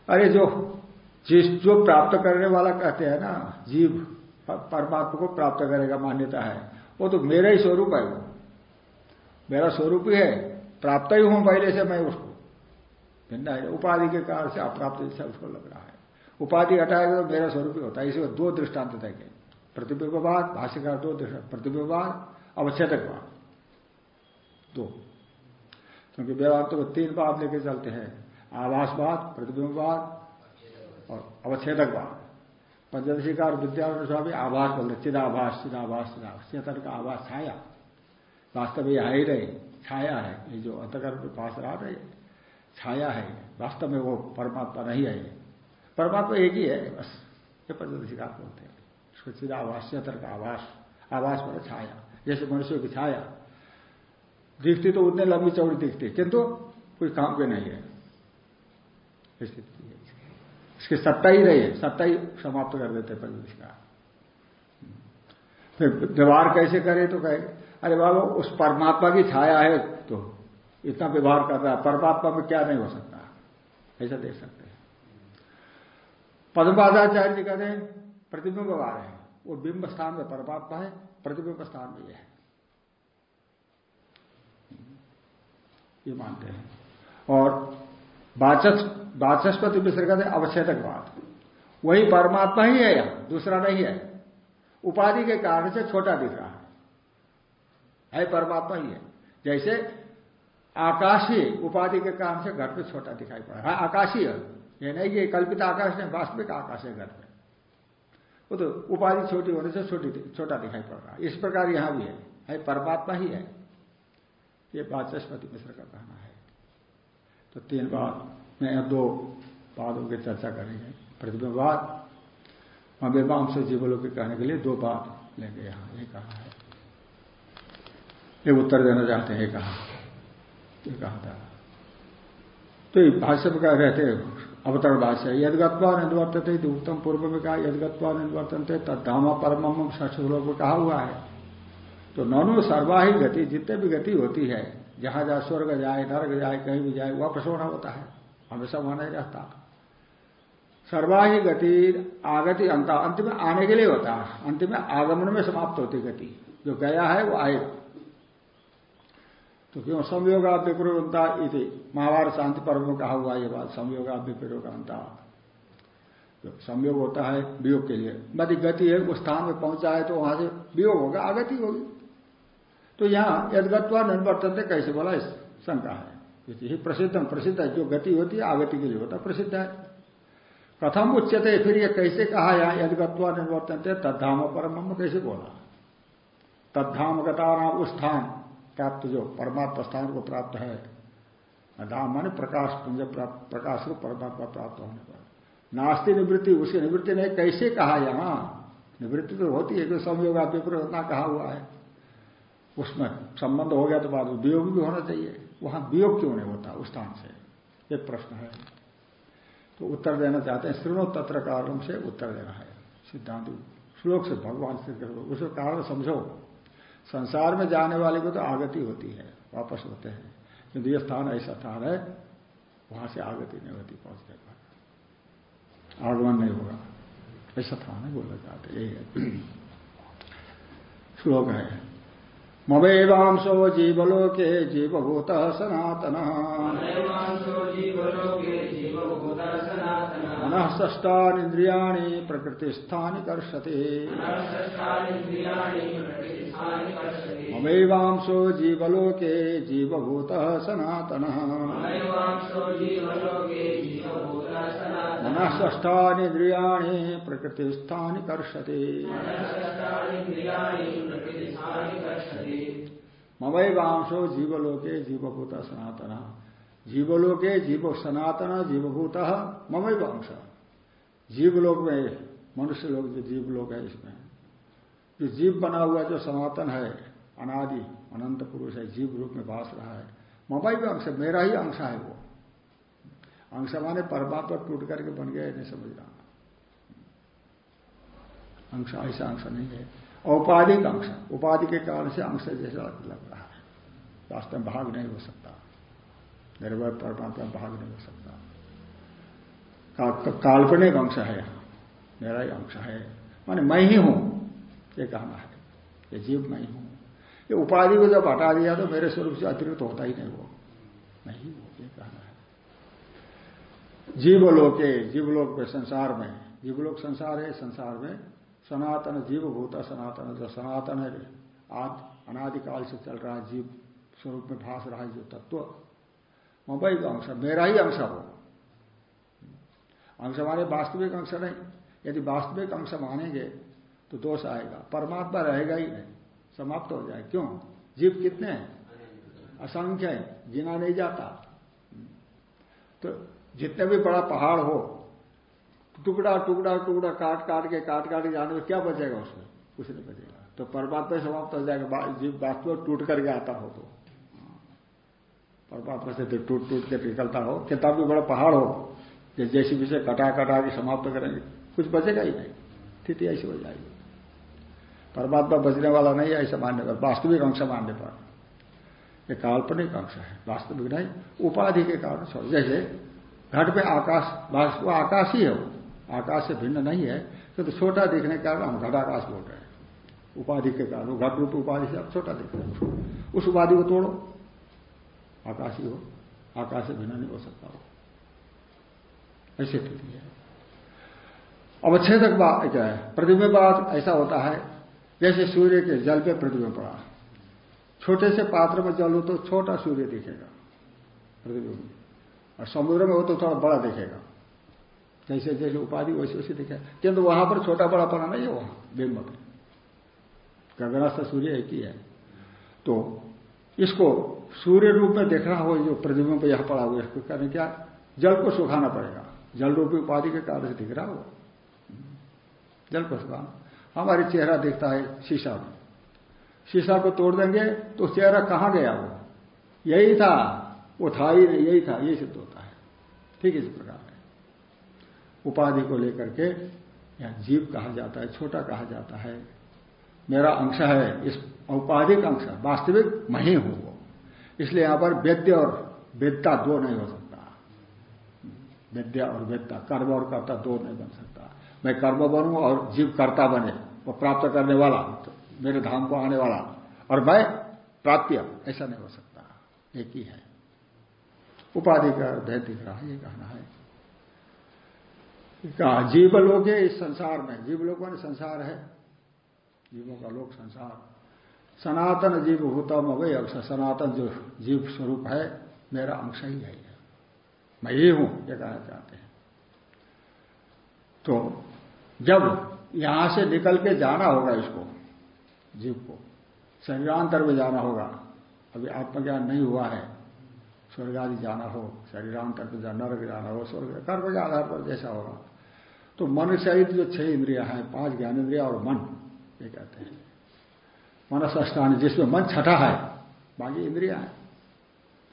अरे जो, जिस, जो प्राप्त करने वाला कहते हैं ना, जीव परमात्मा को प्राप्त करेगा, मान्यता है। वो तो मेरा ही स्वरूप है वो। मेरा स्वरूप ही है, प्राप्त ही हूँ पहले से मैं उसको। भिन्न है, उपाधि के कारण से अप्राप्त जैसा उसको लग रहा है। उपाधि हटाएगा तो मेरा स्वरूप ही होता है इसे दो दृष्टांत देंगे प्रतिबिंबवाद, भाष्यकार दो प्रतिबिंबवाद, अवच्छेदकवाद। दो। क्योंकि वेदांत को तीन बात लेके चलते हैं, आवासवाद, प्रतिबिंबवाद और अवच्छेदकवाद। पंचदशीकार विद्यारण स्वामी आभास बोल रहे चिदाभास चिदाभास चिदाभास। चेतन का आभास छाया। वास्तव में ही नहीं, छाया है। ये जो अंतकर्म के पास रहा रहे छाया है। वास्तव में वो परमात्मा नहीं है। परमात्मा एक ही है, बस। ये पंचदशिकार बोलते हैं। इसको चिदाभास, चेतन का आवास आवास पर छाया। जैसे मनुष्य की छाया। दिखती तो उतने लंबी चौड़ी दिखती, किंतु कोई काम के नहीं है। स्थिति है। इसकी सत्ता ही रही सत्ता ही समाप्त कर देते प्रदेश का। फिर व्यवहार कैसे करे तो कहे, अरे बाबा, उस परमात्मा की छाया है तो इतना व्यवहार कर रहा है, परमात्मा में क्या नहीं हो सकता? ऐसा देख सकते हैं। पद्मपादाचार्य जी कहते हैं, प्रतिबिंब रहे हैं, वो बिंब स्थान में परमात्मा है, प्रतिबिंब स्थान में यह है। ये मानते हैं। और वाचस्पति कहते हैं अवच्छेदक बात वही परमात्मा ही है यहाँ, दूसरा नहीं है। उपाधि के कारण से छोटा दिख रहा है। परमात्मा ही है। जैसे आकाशीय उपाधि के कारण से घट में छोटा दिखाई पड़ा है। आकाशीय ये नहीं कि कल्पित आकाश नहीं, वास्तविक आकाश है घट में वो तो उपाधि छोटी होने से छोटी छोटा दिखाई पड़ रहा है। इस प्रकार यहाँ भी है। है परमात्मा ही है। ये वाचस्पति मिश्र का कहना है। तो तीन बात। में दो बातों की चर्चा करेंगे। प्रतिबिंबवाद मीमांस जीवलों के कहने के लिए दो बात लेंगे यहाँ, ये कहा है। ये उत्तर देना चाहते हैं कहा। ये कहा था। तो भाष्य में कह रहे थे अवतरण भाष्य यदगत्वा निर्वर्तते उत्तम पूर्व में कहा यदगत्वा निर्वर्तन थे तद्धामा परम षठ श्लोक में कहा हुआ है। तो ननु सर्वाही गति, जितने भी गति होती है, जहाँ जहाँ स्वर्ग जाए नर्ग जाए, कहीं भी जाए, वह होना होता है। हमेशा वहाँ नहीं रहता। सर्वाही गति आगति अंत अंत में आने के लिए होता है। अंत में आगमन में समाप्त होती गति। जो गया है, वो आएगा तो क्यों? संयोगा विप्रवंता इति। महाभारत शांति पर्व में कहा हुआ ये बात संयोगा विप्रवंता जो संयोग होता है, वियोग के लिए। यदि गति है उस स्थान में पहुँचा है तो वहाँ से वियोग होगा, आगति होगी। तो यहाँ यदगत्वा निर्वर्तन कैसे बोला इस शंका है। ही प्रसिद्ध प्रसिद्ध है, जो गति होती है आगति के लिए होता प्रसिद्ध है। प्रथम उच्चते फिर ये कैसे कहा यहाँ यदगत्वा निर्वर्तन थे तद्धाम परम कैसे बोला? तद्धाम गता उस स्थान प्राप्त जो परमात्मा स्थान को प्राप्त है धाम माने प्रकाश, पुंज प्रकाश को परमात्मा प्राप्त होने पर। नास्ती निवृत्ति, उसकी निवृत्ति ने कैसे कहा यहाँ? निवृत्ति तो होती है कि संयोग विपरीत कहा हुआ है। उसमें संबंध हो गया तो बाद वियोग भी होना चाहिए। वहाँ वियोग क्यों नहीं होता उस स्थान से? एक प्रश्न है। तो उत्तर देना चाहते हैं श्रीनो तत्र कारण से उत्तर देना है। सिद्धांत, श्लोक से भगवान श्री कृष्ण उसका कारण समझो। संसार में जाने वाले को तो आगति होती है, वापस होते हैं। किंतु यह स्थान ऐसा स्थान है, वहाँ से आगति नहीं होती पहुँचने पर आगमन नहीं होगा। ऐसा स्थान है, बोलना चाहते यही है। श्लोक है। मवैवांशो जीवलोके जीवभूत सनातन। मनः षष्टानिन्द्रियाणि प्रकृतिस्थानि कर्षते। ममैवांशो जीवलोके जीवभूत सनातन। मनः षष्ठानिन्द्रियाणि प्रकृतिस्थानि कर्षते। ममैवांशो जीवलोके जीवभूत सनातन। जीवलोके जीव सनातन जीवभूत ममई वंश जीवलोक में, मनुष्य लोग जो जीवलोक है इसमें, जो जीव बना हुआ, जो सनातन है, अनादि, अनंत पुरुष है, जीव रूप में भाष रहा है ममई भी अंश, मेरा ही अंश है वो। अंश माने परमात्मा टूट करके बन गया नहीं समझ रहा। अंश, ऐसा अंश नहीं है। औपाधिक अंश, उपाधि के कारण से अंश जैसा लग रहा है। वास्तव में भाग नहीं हो सकता। निर्भय परमात्मा भाग नहीं हो सकता। का, काल्पनिक अंश है यहाँ। मेरा ही अंश है। माने मैं ही हूँ। ये कहना है। ये जीव मैं ही ये उपाधि को जब हटा दिया तो मेरे स्वरूप से अतिरिक्त होता ही नहीं वो। मैं ही हूँ ये कहना है। जीवलोके जीवलोक संसार में। जीवलोक संसार है संसार में सनातन जीव भूता सनातन जो सनातन है आज अनादिकाल से चल रहा है जीव स्वरूप में भाष रहा है जो तत्व। मोबाइल का अंश मेरा ही अंश हो। अंश माने वास्तविक अंश नहीं। यदि वास्तविक अंश मानेंगे तो दोष आएगा। परमात्मा रहेगा ही नहीं। समाप्त हो जाए। क्यों? जीव कितने हैं? असंख्य है। गिना नहीं जाता। तो जितने भी बड़ा पहाड़ हो, टुकड़ा टुकड़ा टुकड़ा, काट काट के, काट काट के जाने में क्या बचेगा उसमें? कुछ नहीं बचेगा। तो परमात्मा समाप्त हो जाएगा। जीव वास्तव टूट करके आता हो तो। परमात्मा से तो टूट टूट के निकलता हो, किताब भी बड़ा पहाड़ हो जैसी भी से कटा कटा के समाप्त करेंगे, कुछ बचेगा ही नहीं। स्थिति ऐसी हो जाएगी। परमात्मा बचने वाला नहीं है ऐसा मानने पर, वास्तविक अंश मानने पर। यह काल्पनिक अंश है, वास्तविक नहीं, उपाधि के कारण जैसे घट में आकाश वो आकाश ही है, आकाश से भिन्न नहीं है तो छोटा देखने के कारण हम घट आकाश बोल रहे हैं। उपाधि के कारण घट रूप उपाधि से आप छोटा दिख रहे हैं। उस उपाधि को तोड़ो। आकाश ही हो आकाश से नहीं हो सकता हो ऐसी स्थिति है। अवच्छेदक बात क्या है? प्रतिबिंब बात ऐसा होता है, जैसे सूर्य के जल पे प्रतिबिंब पड़ा। छोटे से पात्र में जल हो तो छोटा सूर्य दिखेगा, प्रतिबिंब। और समुद्र में हो तो थोड़ा बड़ा दिखेगा। जैसे जैसे उपाधि, वैसे वैसे दिखेगा। किंतु वहाँ पर छोटा बड़ा पड़ा नहीं है वहाँ, बिंब में सूर्य एक ही है। तो इसको सूर्य रूप में देखना हो जो प्रतिबिंब यह पड़ा हुआ इसको करने क्या? जल को सुखाना पड़ेगा। जल रूपी उपाधि के कारण से दिख रहा हो जल को सुखाना। हमारे चेहरा दिखता है शीशा में। शीशा को तोड़ देंगे तो चेहरा कहाँ गया वो यही था। वो था ही नहीं, यही था। यही सिद्ध होता है। ठीक इस प्रकार है। उपाधि को लेकर के यहाँ जीव कहा जाता है, छोटा कहा जाता है। मेरा अंश है, इस औपाधिक अंश वास्तविक मैं ही। इसलिए यहाँ पर वेद्य और वेदता दो नहीं हो सकता। विद्या और वेदता कर्म और कर्ता दो नहीं बन सकता। मैं कर्म बनू और जीव कर्ता बने, वो प्राप्त करने वाला तो मेरे धाम को आने वाला, और मैं प्राप्य ऐसा नहीं हो सकता। एक ही है। उपाधि का भेद दिख रहा है ये कहना है। कहा जीवलोक है इस संसार में। जीवलोक ने संसार है। जीवों का लोक संसार। सनातन जीव भूतम अवय अवसर सनातन जो जीव स्वरूप है, मेरा अंश ही है। मैं ही हूँ, ये कहना चाहते हैं। तो जब यहाँ से निकल के जाना होगा इसको, जीव को, शरीरांतर में जाना होगा, अभी आत्मज्ञान नहीं हुआ है स्वर्ग आदि जाना हो, शरीरांतर पे जाना नरक जाना हो, स्वर्ग, कर्म के आधार पर जैसा होगा। तो मन सहित जो छह इंद्रिया हैं, पाँच ज्ञान इंद्रिया और मन, ये कहते हैं। मनस्थान जिसमें मन छठा है, बाकी इंद्रिया है।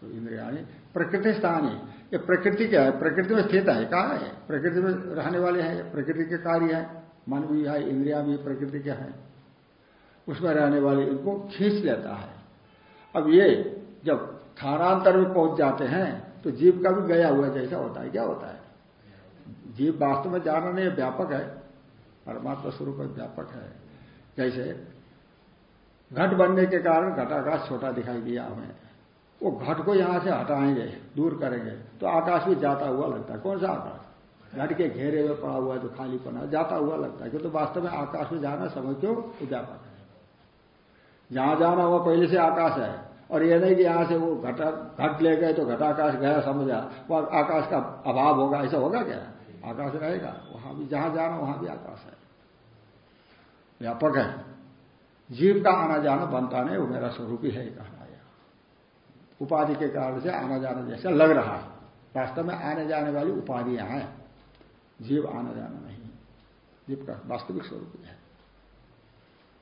तो इंद्रिया प्रकृति स्थान। है ये प्रकृति क्या है? प्रकृति में स्थित है। कहा है? प्रकृति में रहने वाले हैं। प्रकृति के कार्य है। मन भी है, इंद्रिया भी, प्रकृति के है? उसमें रहने वाले इनको खींच लेता है। अब ये जब स्थानांतर में पहुँच जाते हैं तो जीव का भी गया हुआ जैसा होता है। क्या होता है? जीव वास्तव में जाना नहीं व्यापक है। परमात्मा स्वरूप व्यापक है। जैसे घट बनने के कारण घटाकाश छोटा दिखाई दिया हमें वो घट को यहाँ से हटाएँगे, दूर करेंगे तो आकाश भी जाता हुआ लगता है। कौन सा आकाश? घट के घेरे में पड़ा हुआ है, जो खाली पना जाता हुआ लगता है। क्योंकि तो वास्तव में आकाश में जाना समय क्यों? व्यापक है। जहाँ जाना हुआ, पहले से आकाश है। और यह नहीं कि यहाँ से वो घटा, घट ले गए तो घटाकाश गया, समझा वो आकाश का अभाव होगा, ऐसा होगा क्या? आकाश रहेगा। वहाँ भी जहाँ जाना, वहाँ भी आकाश है। व्यापक है। जीव का आना जाना बनता नहीं, वो मेरा स्वरूप ही है कहना उपाधि के कारण से आना जाना जैसा लग रहा है। वास्तव में आने जाने वाली उपाधियाँ हैं। जीव आना जाना नहीं। जीव का वास्तविक स्वरूप है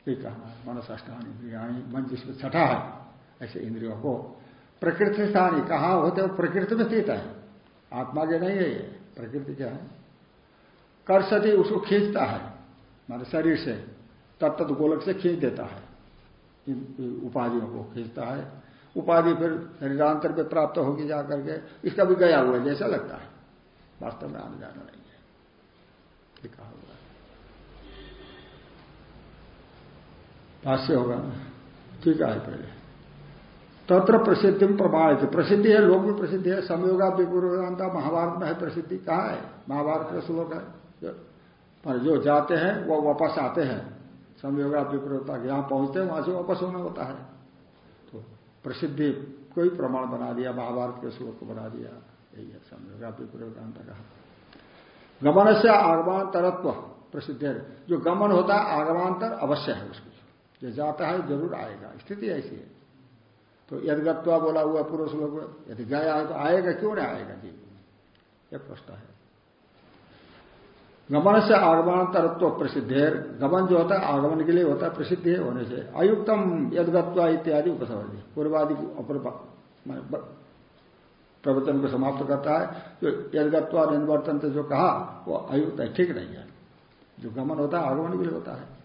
ये कहना है मनसाष्टान इंद्रियाणी, मन जिसमें छठा है, ऐसे इंद्रियों को प्रकृति स्थानी कहा होते वो प्रकृति में स्थित है। आत्मा के नहीं है ये, प्रकृति क्या है? कर सती उसको खींचता है, मान शरीर से। तत्त गोलक से खींच देता है। उपाधियों को खींचता है। उपाधि फिर शरीरांतर पे प्राप्त होगी जाकर के, इसका भी गया हुआ जैसा लगता है। वास्तव में आने जाना नहीं है। लिखा होगा भाष्य होगा ठीक है पहले। तत्र प्रसिद्धि प्रमाणित प्रसिद्धि है, लोक में प्रसिद्धि है, संयोगा विपूर्वता महाभारत में है प्रसिद्धि। कहा है? महाभारत का श्लोक है। पर जो जाते हैं, वो वापस आते हैं। संयोगा विपूर्वता जहाँ पहुँचते हैं, वहाँ से वापस होना होता है। तो प्रसिद्धि कोई प्रमाण बना दिया, महाभारत के श्लोक को बना दिया। यही है संयोगा विपूर्वता कहा गमन से आगमांतरत्व प्रसिद्ध है। जो गमन होता है, आगमांतर अवश्य है उसकी। जो जाता है, ज़रूर आएगा। स्थिति ऐसी है। तो यदगत्वा बोला हुआ पूर्व श्लोक यदि गया है तो आएगा, क्यों नहीं आएगा? जी। यह प्रश्न है। गमन से आगमन तरत्व प्रसिद्ध है। गमन जो होता है, आगमन के लिए होता है, प्रसिद्ध है होने से। अयुक्तम यदगत्वा इत्यादि उपसवर्जी पूर्वादि अपर प्रवचन को समाप्त करता है। जो यदगत्वा निवर्तन जो कहा, वो अयुक्त है, ठीक नहीं है। जो गमन होता है, आगमन के लिए होता है।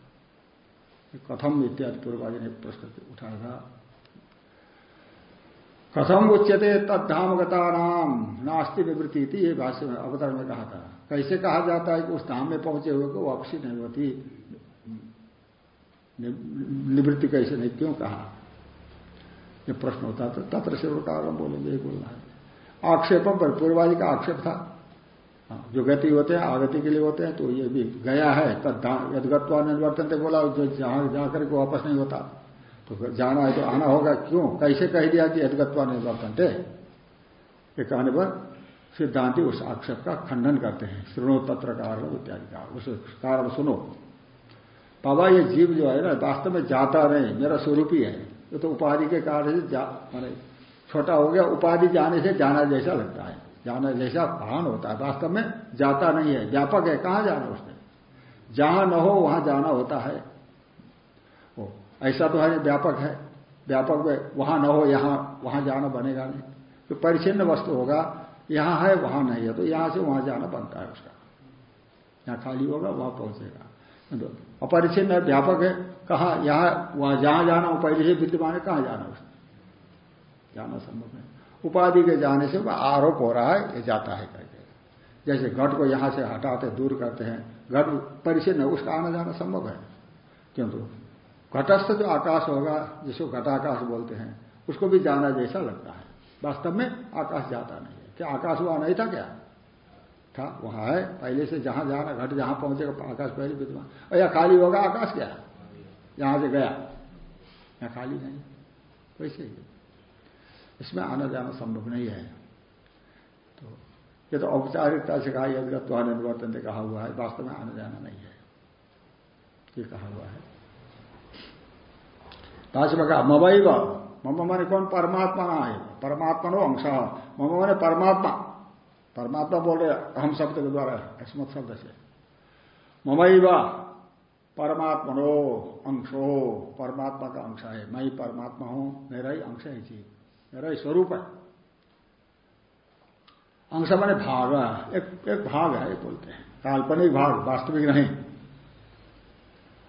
कथम इत्यादि पूर्वादि ने प्रश्न उठाया था। कथम उच्यते तद्धाम गता नाम नास्ति निवृत्ति थी ये भाष्य में अवतरण में कहा था। कैसे कहा जाता है कि उस धाम में पहुँचे हुए को वापसी नहीं होती निवृत्ति कैसे नहीं क्यों कहा? ये प्रश्न होता तो तत्र से कारण बोलेंगे ये बोलना है। आक्षेपों पर पूर्वाजी का आक्षेप था। हाँ, जो गति होते हैं आगति के लिए होते हैं तो ये भी गया है। तद यदगत्वा निर्वर्तन थे बोला जो जहाँ जाकर के वापस नहीं होता। तो जाना है तो आना होगा। क्यों? कैसे कह दिया कि अदगत्वा निर्वर्तनते ये कहने पर सिद्धांति उस आक्षेप का खंडन करते हैं। श्रृणो तत्र कारण इत्यादि का। उस कारण सुनो। बाबा, ये जीव जो है ना, वास्तव में जाता नहीं, मेरा स्वरूप ही। है ये तो उपाधि के कारण से माने छोटा हो गया, उपाधि जाने से जाना जैसा लगता है। जाना जैसा भान होता है। वास्तव में जाता नहीं है। व्यापक है। कहाँ जाना उसने? जहाँ न हो, वहाँ जाना होता है। ऐसा तो है, व्यापक है। व्यापक में वहाँ न हो, यहाँ, वहाँ जाना बनेगा नहीं। तो परिचिन्न वस्तु होगा, यहाँ है, वहाँ नहीं है। तो यहाँ से वहाँ जाना बनता है उसका। यहाँ खाली होगा, वहाँ पहुंचेगा। अपरिचिन्न है, व्यापक है, कहा, यहाँ, वहाँ जहाँ जाना हो, पहले से विद्यमान है, कहाँ जाना उसने? जाना संभव नहीं। उपाधि के जाने से वह आरोप हो रहा है, ये जाता है करके। जैसे घट को यहाँ से हटाते, दूर करते हैं, घट परिचिन है, उसका आना जाना संभव है। किंतु घटस्थ जो आकाश होगा, जिसको घटाकाश बोलते हैं, उसको भी जाना जैसा लगता है। वास्तव में आकाश जाता नहीं है। क्या आकाश वहाँ नहीं था क्या? था, वहाँ है। पहले से जहाँ जाना घट, जहाँ पहुंचेगा आकाश पहले विद्यमान। और खाली होगा आकाश क्या? यहाँ से गया। या खाली नहीं। वैसे ही। इसमें आना जाना संभव नहीं है। तो ये तो औपचारिकता से कहा, यदि निवर्तन ने कहा हुआ है, वास्तव में आना जाना नहीं है। ये कहा हुआ है। भाषा में कहा ममई व मम माने कौन परमात्मा ना है परमात्मा नो अंश। मम माने परमात्मा। परमात्मा बोल रहे हम शब्द के द्वारा, अस्मत शब्द से ममई व परमात्मनो अंशो। परमात्मा का अंश है। मैं ही परमात्मा हूँ, मेरा ही अंश है जी मेरा ही स्वरूप है। अंश माने भाग। एक एक भाग है बोलते हैं। काल्पनिक भाग, वास्तविक नहीं।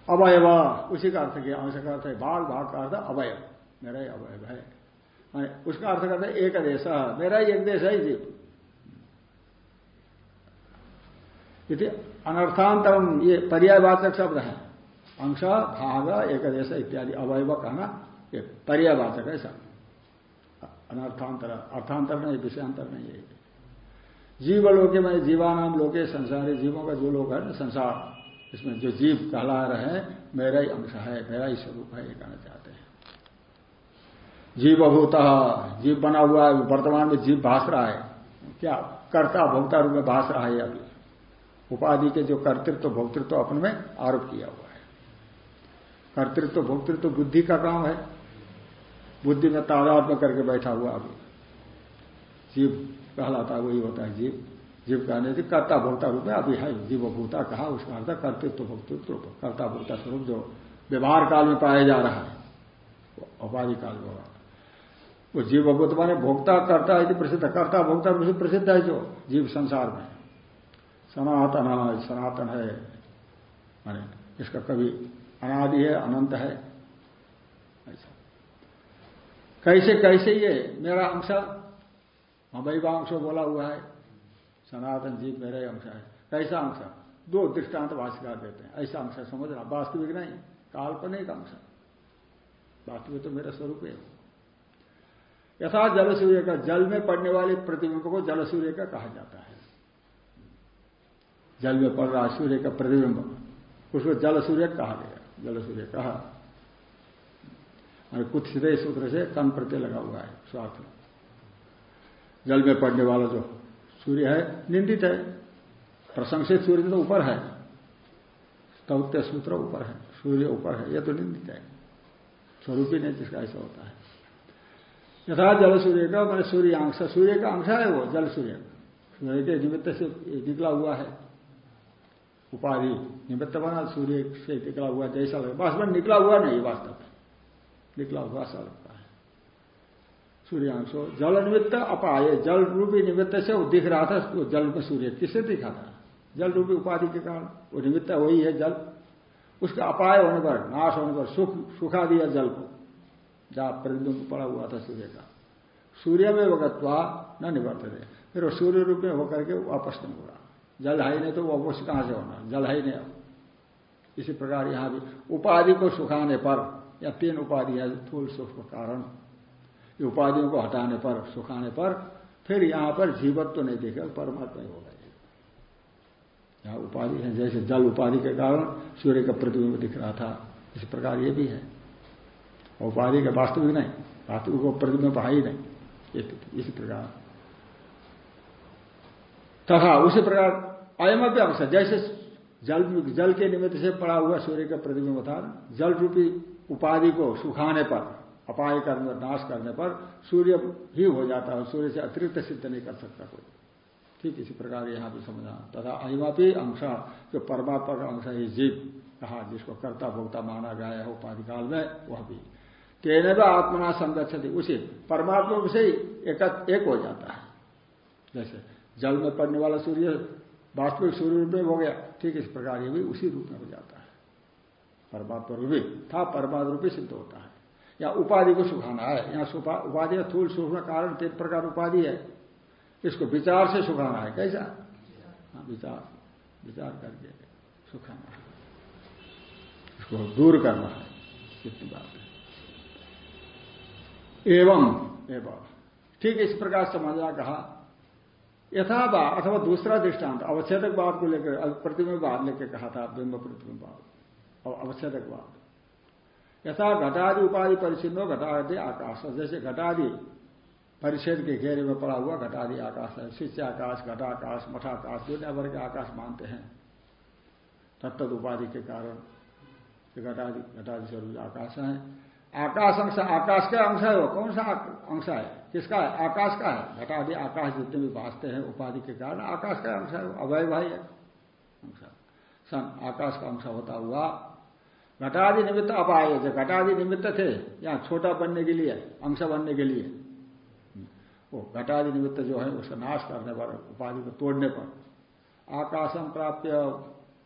अवयव। उसी का अर्थ किया। अंश का अर्थ है भाग भाग का अर्थ अवयव। मेरा ही अवयव है। उसका अर्थ करते एक देश। मेरा ही एक देश है जीव यदि अनर्थांतरम ये पर्यायवाचक शब्द है। अंश, भाग, एक देश इत्यादि। अवयव कहना ये पर्यायवाचक है शब्द अनर्थांतर। अर्थांतर नहीं, विषयांतर नहीं है। जीव लोके में जीवानाम लोके संसारी। जीवों का जो लोग है ना, संसार। इसमें जो जीव कहला रहे हैं, मेरा ही अंश है, मेरा ही स्वरूप है, ये कहना चाहते हैं। जीवभूत, जीव बना हुआ है, वर्तमान में जीव भाष रहा है। क्या कर्ता भोक्ता रूप में भाष रहा है अभी? उपाधि के जो कर्तृत्व, भोक्तृत्व अपने में आरोप किया हुआ है। कर्तृत्व, भोक्तृत्व बुद्धि का काम है। बुद्धि में तादाद में करके बैठा हुआ अभी। जीव कहलाता वही होता है जीव। जीव कहने से कर्ता भोक्ता रूप में अभी है जीव भूता कहा, उसका अर्थ कर्तृत्व, भोक्तृत्व कर्ता भोक्ता स्वरूप जो व्यवहार काल में पाया जा रहा है उपाधि काल में वो जीव भूत माने भोक्ता, करता है प्रसिद्ध, कर्ता भोक्ता प्रसिद्ध है जो जीव संसार में। सनातन है सनातन है, माने इसका कभी अनादि है, अनंत है, ऐसा। कैसे कैसे ये मेरा अंश अंश बोला हुआ है सनातन जीव मेरा ही अंश है। कैसा अंश दो दृष्टांत भाषिकार देते हैं। ऐसा अंश समझना वास्तविक नहीं, काल्पनिक अंश वास्तविक तो मेरा स्वरूप है। यथा जल सूर्य का, जल में पड़ने वाले प्रतिबिंब को जल सूर्य का कहा जाता है। जल में पड़ रहा सूर्य का प्रतिबिंब। उसको जल सूर्य कहा गया। जल सूर्य कहा। कुछ सीधे सूत्र से कन प्रत्यय लगा हुआ है, स्वार्थ। जल में पड़ने वाला जो सूर्य है, निंदित है, प्रशंसित सूर्य तो ऊपर है। स्तौत्य सूत्र ऊपर है, सूर्य ऊपर है यह तो निंदित है। स्वरूप ही नहीं, जिसका ऐसा होता है। यथा जल सूर्य का, मैंने सूर्य अंश सूर्य का अंश है वो, जल सूर्य। सूर्य के निमित्त से निकला हुआ है। उपाधि निमित्त बना, सूर्य से निकला हुआ, जैसा लगे वास्तव निकला हुआ नहीं, वास्तव निकला हुआ सा सूर्यांशो। जल निमित्त अपाए जल रूपी निमित्त से वो दिख रहा था, वो जल में सूर्य किससे दिखा था? जल रूपी उपाधि के कारण, वो निमित्त वही है जल। उसका अपाय होने पर, नाश होने पर, सुख, सुखा दिया जल को, जहाँ प्रतिबिंब पड़ा हुआ था सूर्य का। सूर्य में वगतवा न निवर्त दे फिर वो सूर्य रूप में होकर के वापस नहीं हो जल है नहीं तो वो वापस कहाँ से होना? जल है नहीं इसी प्रकार यहाँ भी उपाधि को सुखाने पर, या तीन उपाधि है थूल सुख कारण। उपाधियों को हटाने पर, सुखाने पर, फिर यहाँ पर जीवत्व तो नहीं देखेगा, परमात्मा ही होगा यहाँ उपाधि है, जैसे जल उपाधि के कारण सूर्य का प्रतिबिंब दिख रहा था, इस प्रकार ये भी है। उपाधि का वास्तविक नहीं, वास्तविक को प्रतिबिंब है ही नहीं इसी प्रकार। तथा उसी प्रकार अयम भी अंश जैसे जल जल के निमित्त से पड़ा हुआ सूर्य का प्रतिबिंब था, जल रूपी उपाधि को सुखाने पर अपाय करने पर नाश करने पर सूर्य ही हो जाता है सूर्य से अतिरिक्त सिद्ध नहीं कर सकता कोई। ठीक इसी प्रकार यहाँ भी समझा। तथा अहिमापी अंश जो परमात्मा का अंश है जीव कहा जिसको कर्ता भोक्ता माना गया है उपाधि काल में वह भी। तेने भी आत्मना संरक्षति उसी परमात्मा से एक, एक हो जाता है। जैसे जल में पड़ने वाला सूर्य वास्तविक सूर्य रूप में हो गया ठीक इस प्रकार ये भी उसी रूप में हो जाता है। परमात्मा रूपी था परमात्मा रूपी सिद्ध होता है। या उपाधि को सुखाना है यहाँ उपाधि थूल सूक्ष्म कारण तीन प्रकार उपाधि है। इसको विचार से सुखाना है, कैसा? हाँ विचार विचार करके सुखाना है। इसको दूर करना है, इतनी बात है। एवं एवं। ठीक इस प्रकार समझना कहा। यथाबा अथवा दूसरा दृष्टांत, अवच्छेदक बात को लेकर प्रतिबिंब बाद लेकर कहा था, बिंब प्रतिबिंब बाद और अवच्छेदक बाद यथा घटादि उपाधि परिचिन्न घटादि आकाश। जैसे घटादि परिच्छेद के घेरे में पड़ा हुआ घटादि आकाश है। शिष्य आकाश, घटाकाश, मठाकाश दुनिया भर के आकाश मानते हैं। तत्त उपाधि के कारण घटादि घटादि स्वरूप आकाश है। आकाश अंश, आकाश का अंश है वो। कौन सा अंश है? किसका है? आकाश का है। घटादि आकाश जितने भी भाषते हैं उपाधि के कारण आकाश का अंश है अवय भाई है अंश। आकाश का अंश होता हुआ घटादि निमित्त अपाय जो घटादि निमित्त थे, यहाँ छोटा बनने के लिए, अंश बनने के लिए। वो घटादि निमित्त जो है, उसका नाश करने पर, उपाधि को तोड़ने पर। आकाशम प्राप्त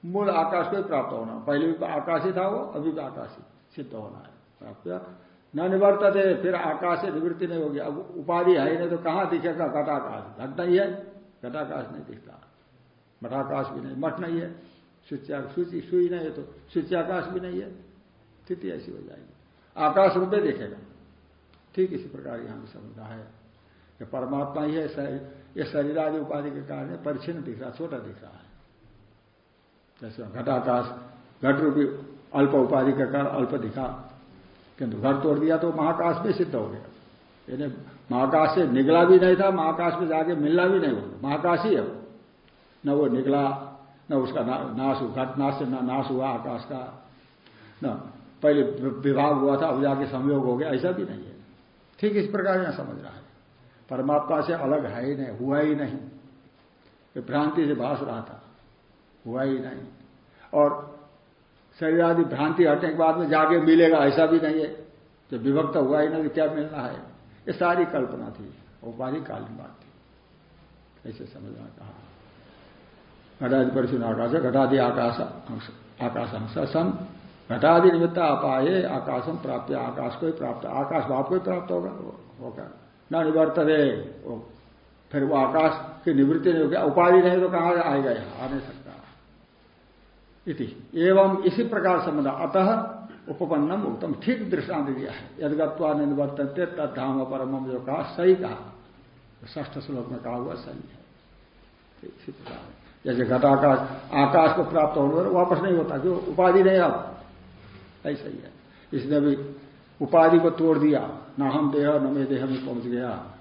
मूल आकाश को ही प्राप्त होना। पहले भी आकाश ही था वो, अभी भी आकाश ही सिद्ध होना है प्राप्त न निवर्तते, फिर आकाश से निवृत्ति नहीं होगी। अब उपाधि है नहीं तो कहाँ दिखेगा? घटाकाश। घट नहीं है, घटाकाश नहीं दिखता। मठाकाश भी नहीं, मठ नहीं है। सूची सुई नहीं है तो सूच्याकाश भी नहीं है। स्थिति ऐसी हो जाएगी। आकाश रूप में देखेगा। ठीक इसी प्रकार यहाँ समझना है। कि परमात्मा ही है ये शरीर आदि उपाधि के कारण परिचिन दिख रहा, छोटा दिख रहा है। जैसे घटाकाश घट रूपी अल्प उपाधि का कारण अल्प दिखा, किंतु घर तोड़ दिया तो महाकाश में सिद्ध हो गया। यानी महाकाश से निकला भी नहीं था, महाकाश में जाके मिलना भी नहीं होगा महाकाश ही है वो। न वो निकला न उसका ना, नाश घट नाश से ना नाश हुआ आकाश का। न पहले विभाग हुआ था अब जाके संयोग हो गया ऐसा भी नहीं है। ठीक इस प्रकार यहाँ समझ रहा है। परमात्मा से अलग है ही नहीं हुआ ही नहीं। भ्रांति से भाष रहा था हुआ ही नहीं। और शरीर आदि भ्रांति हटने के बाद में जाके मिलेगा ऐसा भी नहीं है। जो विभक्त हुआ ही नहीं तो क्या मिलना है? ये सारी कल्पना थी उपाधि कालीन बात थी। ऐसे समझना कहा। घटादि परिचन्न आकाश घटादि आकाश आकाश अंश सन घटादि निमित्त आपाए आकाशम प्राप्त आकाश को ही प्राप्त आकाश भाव को ही प्राप्त होगा होगा न निवर्त रे फिर वो आकाश की निवृत्ति नहीं होगी उपाधि नहीं तो कहाँ आएगा यहाँ? आ नहीं सकता। इति। एवं इसी प्रकार संबंध। अतः उपपन्नम उत्तम ठीक दृष्टांत दिया है। यदगत्वा निवर्तनते तद्धाम परम जो कहा, सही कहा। ष्ठ श्लोक में कहा हुआ सही है। इसी प्रकार। जैसे घटाकाश आकाश को प्राप्त होने पर वापस नहीं होता, क्यों? उपाधि नहीं अब। ऐसा ही है। इसने भी उपाधि को तोड़ दिया। न हम देह, न मे देह में पहुँच गया।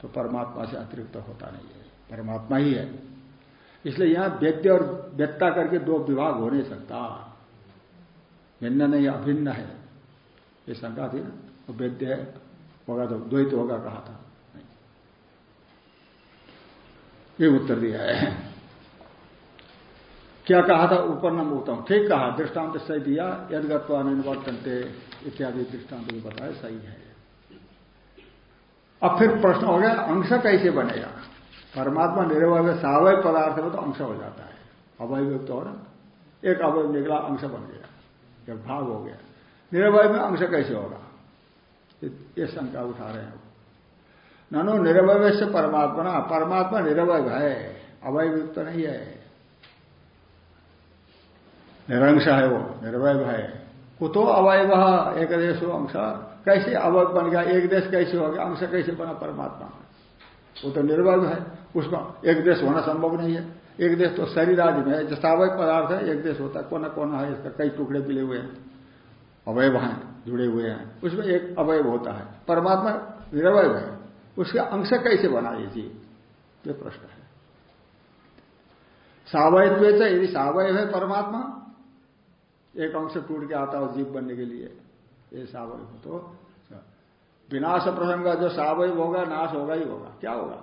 तो परमात्मा से अतिरिक्त होता नहीं है। परमात्मा ही है। इसलिए यहाँ वेद्य और व्यक्ता करके दो विभाग हो नहीं सकता। भिन्न नहीं, अभिन्न है। ये शंका थी ना? तो वेद्य होगा तो द्वैत होगा कहा था। ये उत्तर दिया है। क्या कहा था? ऊपर उपन्नम उत्तम ठीक कहा। दृष्टांत सही दिया। यदगत्वा निवर्तनते इत्यादि दृष्टांत भी बताया, सही है। अब फिर प्रश्न हो गया, अंश कैसे बनेगा? परमात्मा निरवय सावय पदार्थ में तो अंश हो जाता है। अवय तो हो ना? एक अवय निकला, अंश बन गया। जब भाग हो गया। निरवय में अंश कैसे होगा? ये शंका उठा रहे हैं। ननो, निरवय से परमात्मा ना, परमात्मा निरवय है। अवय तो नहीं है। निरंश है वो निर्वय है कुतो अवय एक देश हो अंश। कैसे अवय बन गया? एक देश कैसे हो गया? अंश कैसे बना परमात्मा? वो तो निर्वय है। उसमें एक देश होना संभव नहीं है। एक देश तो शरीर आदि में है। जो स्वाभाविक पदार्थ है, एक देश होता है। कोना कोना है इसका? कई टुकड़े मिले हुए हैं। अवयव हैं, जुड़े हुए हैं। उसमें एक अवयव होता है। परमात्मा निरवय है। उसका अंश कैसे बना ये जीव ये प्रश्न है। सावयत्व यदि सावय है परमात्मा एक अंश टूट के आता है जीव बनने के लिए। ये सावय हो तो विनाश प्रसंग जो सावय होगा नाश होगा ही होगा। क्या होगा?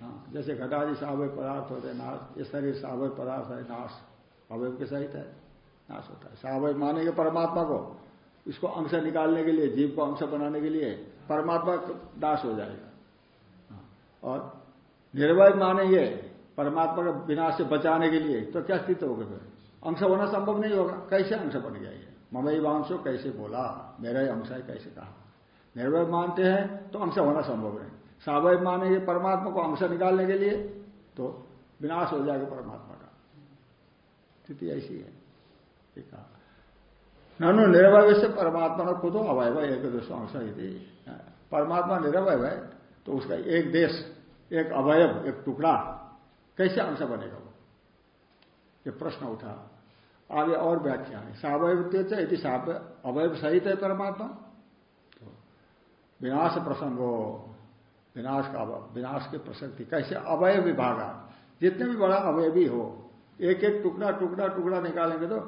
हाँ, जैसे घटादि सावय पदार्थ होते हैं नाश। ये शरीर सावय पदार्थ है नाश। अवय के सहित है नाश होता है। सावय मानेंगे परमात्मा को। इसको अंश निकालने के लिए जीव को अंश बनाने के लिए परमात्मा नाश हो जाएगा। हाँ, और निर्वय मानेंगे परमात्मा का विनाश से बचाने के लिए तो क्या स्थिति होगा फिर? अंश होना संभव नहीं होगा। कैसे अंश बन गया ये? ममई वांशो कैसे बोला? मेरा ही अंश है, कैसे कहा? निर्वय मानते हैं तो अंश होना संभव नहीं। स्वावय मानेंगे परमात्मा को अंश निकालने के लिए तो विनाश हो जाएगा परमात्मा का। स्थिति ऐसी है। ननु निरवय से परमात्मा ने खुद अवय एक देश अंश परमात्मा निरवय है तो उसका एक देश, एक अवयव, एक टुकड़ा, कैसे अंश बनेगा वो? ये प्रश्न उठा। आगे और व्याख्या है। सावयव यदि अवयव सहित है परमात्मा। तो विनाश प्रसंग हो, विनाश का विनाश की प्रसक्ति। कैसे? अवय विभागा। जितने भी बड़ा अवयवी हो एक एक टुकड़ा टुकड़ा टुकड़ा निकालेंगे तो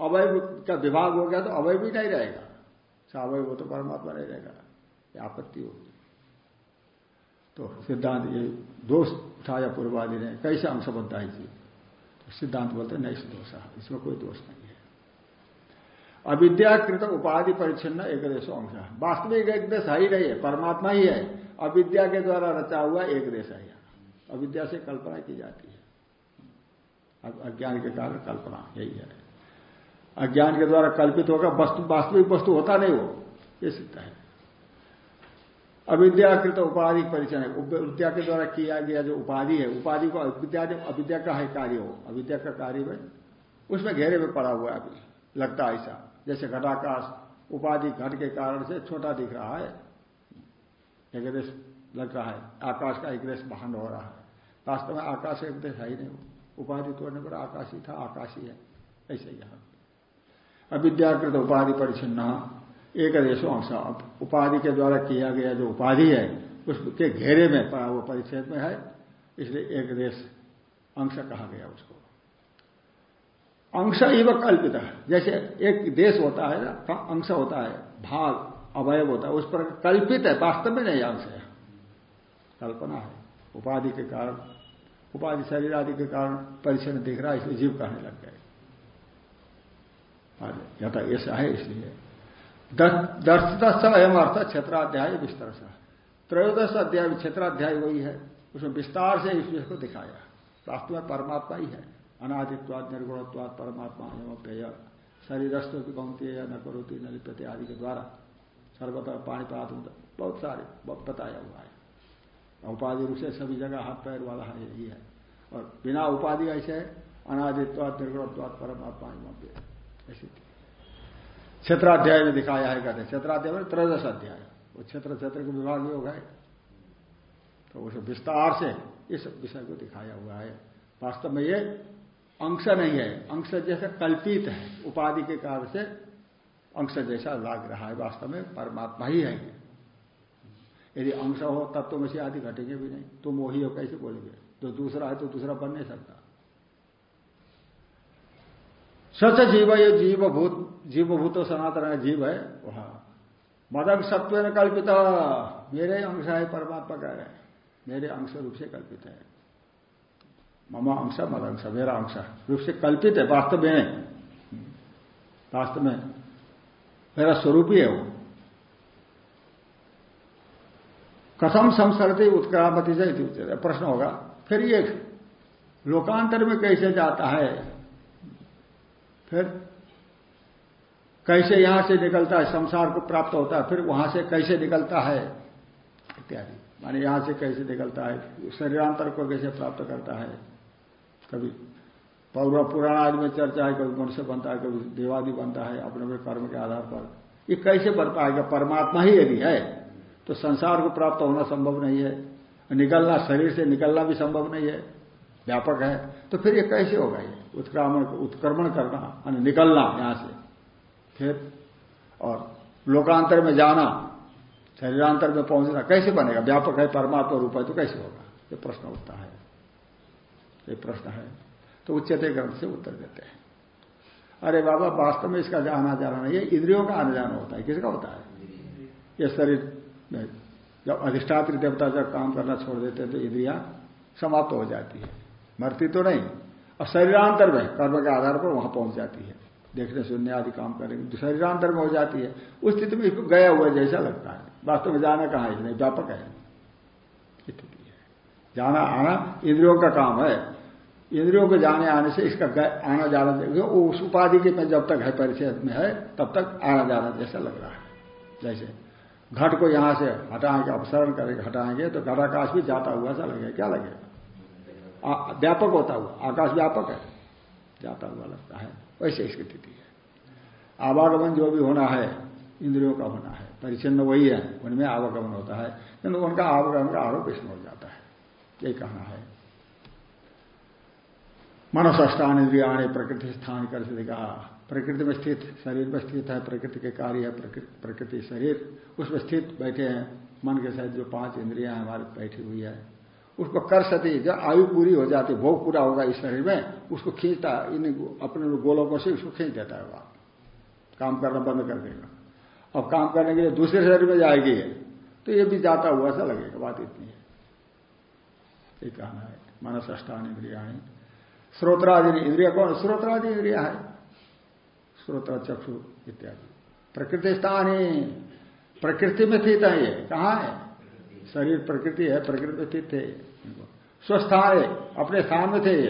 अवय का विभाग हो गया तो अवय भी नहीं रहेगा। सावय वो तो परमात्मा नहीं रहेगा। आपत्ति होगी तो सिद्धांत ये दोष उठाया पूर्वादि ने। कैसे अंश बनता है जी सिद्धांत बोलते हैं, नहीं दोष है, इसमें कोई दोष नहीं है। अविद्याकृत उपाधि परिच्छिन्न एक देश अंश है। वास्तविक एक देश है नहीं है, परमात्मा ही है। अविद्या के द्वारा रचा हुआ एक देश है अविद्या से कल्पना की जाती है। अब अज्ञान के कारण कल्पना यही है। अज्ञान के द्वारा कल्पित होगा, वस्तु वास्तविक वस्तु होता नहीं वो, ये सिद्ध है। अविद्याकृत उपाधि परिचय विद्या के द्वारा किया गया जो उपाधि है, उपाधि को अविद्या अविद्या का है कार्य हो, अविद्या का कार्य में, उसमें घेरे में पड़ा हुआ है अभी, लगता है ऐसा। जैसे घटाकाश, उपाधि घट के कारण से छोटा दिख रहा है, एक देश लग रहा है, आकाश का एक देश बहन हो रहा है। वास्तव में आकाश एक देश है ही नहीं, उपाधि तोड़ने पर आकाश ही था, आकाश ही है, ऐसे यहाँ अविद्याकृत उपाधि परिचिन्न एक देशो अंश उपाधि के द्वारा किया गया जो उपाधि है, उसके घेरे में पड़ा वो परिच्छेद में है, इसलिए एक देश अंश कहा गया उसको। अंश ही कल्पित। है जैसे एक देश होता है ना अंश होता है, भाग, अवयव होता है, उस पर कल्पित है, वास्तव में नहीं अंश। है कल्पना है। उपाधि के कारण, उपाधि शरीर आदि के कारण परिचय दिख रहा है, इसलिए जीव कहने लग गए। यथा ऐसा है, इसलिए दर्शित अयम अर्थ क्षेत्राध्याय विस्तार से त्रयोदश अध्याय क्षेत्राध्याय वही है, उसमें विस्तार से इस विषय को दिखाया। वास्तव में परमात्मा ही है। अनादित्वाद निर्गुणत्वाद परमात्मा पेय शरीरस्थ कौनती न करोती, न लिप्यते आदि के द्वारा सर्वतः पानीपात बहुत सारे बताया हुआ है। उपाधि रूप से सभी जगह हाथ पैर वाला है, यही है। और बिना उपाधि ऐसे है अनादित्वाद निर्गुणत्वाद परमात्मा एवं ऐसी क्षेत्राध्याय में दिखाया है, कहते क्षेत्राध्याय में त्रयोदश अध्याय। वो क्षेत्र क्षेत्र के विभाग में हो तो उसे विस्तार से इस विषय को दिखाया हुआ है। वास्तव में ये अंश नहीं है। अंश जैसे कल्पित है। उपाधि के कारण से अंश जैसा लाग रहा है। वास्तव में परमात्मा ही है। यदि अंश हो, तब तो मसी आदि घटेंगे भी नहीं। तुम तो वही हो, कैसे बोलेंगे? जो दूसरा है तो दूसरा बन नहीं सकता। सच जीव ये जीवभूत जीवभूत सनातन है जीव है, वहाँ। मदंग सत्व ने कल्पित, मेरे अंश है, परमात्मा कह रहे हैं। मेरे अंश रूप से कल्पित है। ममा अंश मद अंश मेरा अंश रूप से कल्पित है, वास्तव में। वास्तव में। मेरा स्वरूप ही है वो। कथम संसरती उत्क्रामति से प्रश्न होगा, फिर ये लोकांतर में कैसे जाता है? फिर कैसे यहाँ से निकलता है, संसार को प्राप्त होता है, फिर वहाँ से कैसे निकलता है, इत्यादि। माने यहाँ से कैसे निकलता है, शरीरांतर को कैसे प्राप्त करता है, कभी पौर पुराण आदि में चर्चा है, कभी मनुष्य बनता है, कभी देवादि बनता है, अपने अपने कर्म के आधार पर। ये कैसे बन पाएगा परमात्मा ही यदि है तो संसार को प्राप्त होना संभव नहीं है, निकलना, शरीर से निकलना भी संभव नहीं है, व्यापक है तो फिर ये कैसे होगा ये? उत्क्रमण उत्क्रमण करना निकलना यहाँ से। फिर, और लोकांतर में जाना, शरीरांतर में पहुँचना, कैसे बनेगा? व्यापक है, परमात्मा रूप है तो कैसे होगा? ये प्रश्न उठता है। ये प्रश्न है। तो उच्चते ग्रंथ से उत्तर देते हैं। अरे बाबा, वास्तव में इसका आना जाना नहीं है इंद्रियों का आना जाना होता है। किसका होता है? ये शरीर में जब अधिष्ठात्री देवता जब काम करना छोड़ देते हैं तो इंद्रिया समाप्त हो जाती है। मरती तो नहीं, और शरीरांतर में कर्म के आधार पर वहाँ पहुँच जाती है। देखने सुनने आदि काम करेंगे। तो शरीरांतर में हो जाती है। उस स्थिति में इसको गया हुआ जैसा लगता है। वास्तव में जाना कहा है? नहीं व्यापक है। स्थिति है। जाना, आना इंद्रियों का काम है। इंद्रियों के जाने, आने से इसका आना, जाना वो उस उपाधि के में जब तक है परिचय में है, तब तक आना, जाना जैसा लग रहा है। जैसे घट को यहाँ से हटाएँगे, अपसरण करेंगे हटाएँगे तो घटाकाश भी जाता हुआ सा लगेगा। क्या लगेगा? व्यापक होता हुआ। आकाश व्यापक है। जाता हुआ लगता है। वैसे इसकी स्थिति है। आवागमन जो भी होना है, इंद्रियों का होना है परिचिन्न वही है, उनमें आवागमन होता है, किंतु उनका आवागमन का आरोप इसमें हो जाता है। यही कहना है। मनसष्टान इंद्रिया प्रकृति स्थान कर कहा प्रकृति में स्थित, शरीर में स्थित है, प्रकृति के कार्य है प्रकृति शरीर उसमें स्थित बैठे हैं। मन के साथ जो पाँच इंद्रियाँ हमारे बैठी हुई है उसको कर सती जब आयु पूरी हो जाती, भोग पूरा होगा इस शरीर में, उसको खींचता, इन अपने गोलों से उसको खींच देता है वहाँ। काम करना बंद कर देगा। अब काम करने के लिए दूसरे शरीर में जाएगी तो ये भी जाता हुआ सा लगेगा, बात इतनी है। ये कहना है, मानस अष्टान इंद्रिया श्रोत्रादि इंद्रिया कौन? श्रोत्रादि इंद्रिया है। श्रोत्र, चक्षु इत्यादि। प्रकृति स्थान प्रकृति में है ये। कहा है? शरीर प्रकृति है, प्रकृति में स्थित थे स्वस्थान अपने स्थान में थे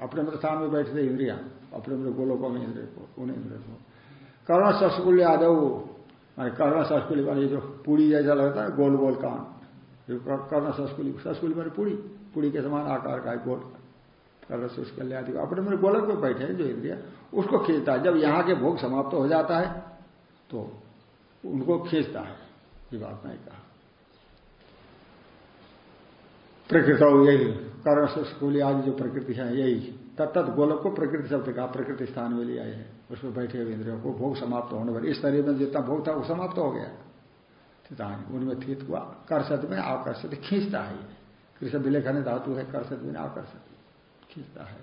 अपने अपने स्थान में बैठे थे इंद्रिया। अपने अपने गोलोकों में इंद्रिय को उन इंद्रिय को। कर्ण सस्कुल्य आदव माने कर्ण सस्कुल माने जो पूरी जैसा लगता है, गोल गोल कान। कर्ण सस्कुली सस्कुली माने पूड़ी पूड़ी के समान आकार का है, गोल। कर्ण सस्कुल्य आदि अपने अपने गोलक में बैठे हैं जो इंद्रिया। उसको खींचता है। जब यहाँ के भोग समाप्त हो जाता है तो उनको खींचता है। ये बात नहीं कहा। प्रकृत यही। कर्ण सस्कुली आदि जो प्रकृति है, यही। तत्त गोलक को प्रकृति शब्द कहा, प्रकृति स्थान में लिया है। उसमें बैठे हुए इंद्रियों को भोग समाप्त होने पर इस शरीर में जितना भोग था, वो समाप्त हो गया। चितानी उनमें थित हुआ, कर्षद में आकर्षित, खींचता है। कृष्ण विलेखन धातु है, कर्षद में आकर्षित, खींचता है।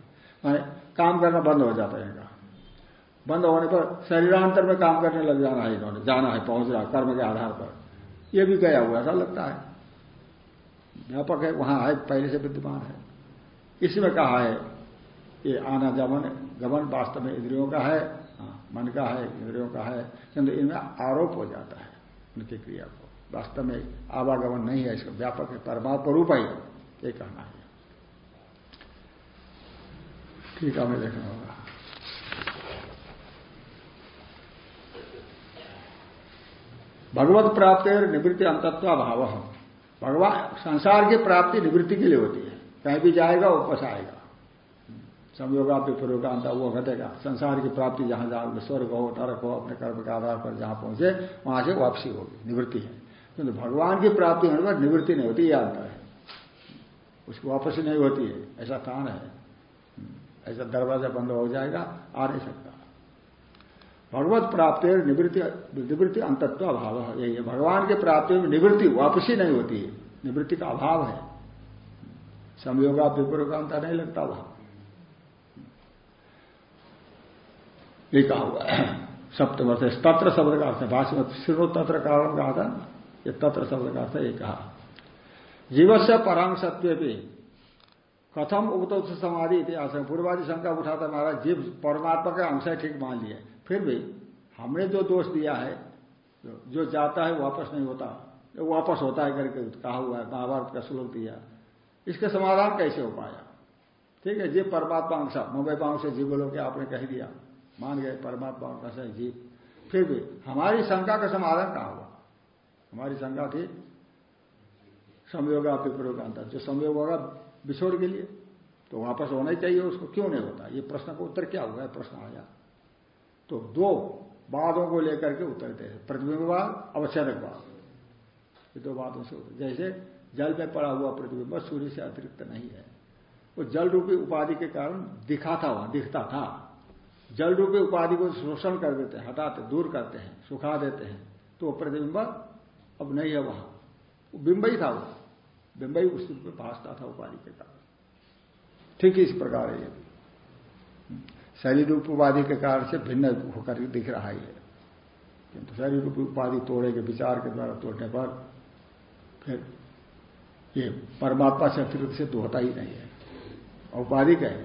माने काम करना बंद हो जाता है बंद होने पर शरीरांतर में काम करने लग जाना है इन्होंने। जाना है पहुँच रहा कर्म के आधार पर। यह भी गया हुआ ऐसा लगता है। व्यापक है वहाँ है पहले से विद्यमान है। इसमें कहा है ये आना जमन गमन वास्तव में इंद्रियों का है हाँ, मन का है इंद्रियों का है किंतु इनमें आरोप हो जाता है उनकी क्रिया को। वास्तव में आवागमन नहीं है इसका व्यापक है परमात्मा रूप है ये कहना है। ठीक है हमें देखना होगा। भगवत प्राप्त निवृत्ति अंतत्व भाव भगवान संसार की प्राप्ति निवृत्ति के लिए होती है। कहीं भी जाएगा, वापस आएगा। संयोगा विप्रयोगांता वो घटेगा। संसार की प्राप्ति जहाँ जाओगे, स्वर्ग हो, नरक हो, अपने कर्म के आधार पर जहाँ पहुँचे, वहाँ से वापसी होगी, निवृत्ति है। किंतु भगवान की प्राप्ति होने पर निवृत्ति नहीं होती यह अंतर है। उसकी वापसी नहीं होती है, ऐसा स्थान है। ऐसा दरवाज़ा बंद हो जाएगा, आ नहीं सकता। भगवत प्राप्ति निवृत्ति निवृत्ति अंतत्व अभाव है। यही है। भगवान के प्राप्ति में निवृत्ति वापसी नहीं होती है। निवृत्ति का अभाव है। संयोगा विप्रयोगांता नहीं लगता वहाँ। ये कहा हुआ है। सप्तम अर्थ तत्र शब्द का अर्थ भाषण में श्रीनो तत्र कारण कहा था ये तत्र शब्द का अर्थ ये कहा। जीव से परांग सत्य भी कथम उक्त समाधि इतिहास। पूर्वादि शंका उठाता महाराज, जीव परमात्मा का अंश है, ठीक मान लिए। फिर भी हमने जो दोष दिया है, जो जाता है वापस नहीं होता वापस होता है करके कहा हुआ है, महाभारत का श्लोक दिया। इसका समाधान कैसे हो पाया? ठीक है, जीव परमात्मा अंश मुंबई पाँव से जीव बोलो आपने कह दिया। मान गए, परमात्मा का सही जीव। फिर भी हमारी शंका का समाधान कहा हुआ? हमारी शंका थी संयोग विप्रयोग अंतर जो संयोग होगा बिछोड़ के लिए तो वापस होना ही चाहिए उसको, क्यों नहीं होता? ये प्रश्न का उत्तर क्या हुआ? है प्रश्न आया। तो दो बादों को लेकर के उत्तर थे प्रतिबिंबवाद अवचरकवाद ये दो बातों से जैसे जल में पड़ा हुआ प्रतिबिंब सूर्य से अतिरिक्त नहीं है। वो जल रूपी उपाधि के कारण दिखा था वहाँ दिखता था। जल रूपी उपाधि को शोषण कर देते हैं, हटाते, दूर करते हैं, सुखा देते हैं। तो प्रतिबिंब अब नहीं है वहाँ। बिंब ही था वो। बिंब ही उस रूप में भाषता था उपाधि के कारण। ठीक इस प्रकार है शरीर रूप उपाधि के कारण से भिन्न होकर दिख रहा है किंतु शरीर रूप उपाधि तोड़े के विचार के द्वारा तोड़ने पर फिर ये परमात्मा से अतिरिक्त से तो होता ही नहीं है। औपाधिक है।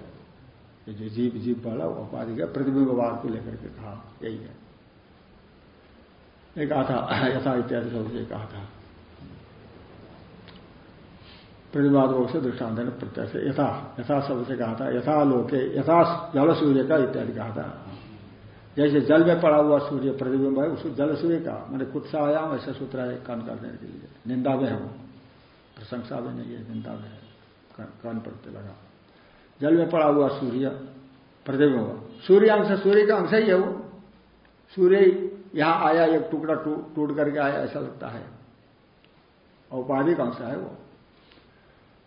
ये जो जीव जीव वाला उपाधि का प्रतिबिंबवाद को लेकर के कहा, यही है। कहा था यथा इत्यादि शब्द कहा था। प्रतिवाद से दृष्टांत ने प्रत्यक्ष यथा यथा शब्द से कहा था, यथा लोके, यथा जल सूर्य का इत्यादि कहा था। जैसे जल में पड़ा हुआ सूर्य प्रतिबिंब है उसको जल सूर्य का, मैंने कुत्सायाम ऐसा सूत्र है, कान करने के लिए। निंदा में है। वो प्रशंसा में नहीं है, निंदा में है। कान पड़ते लगा। जल में पड़ा हुआ सूर्य प्रतिबिंब। सूर्य अंश, सूर्य का अंश ही है वो। सूर्य यहाँ आया, एक टुकड़ा टूट करके आया, ऐसा लगता है। औपाधिक अंश है वो।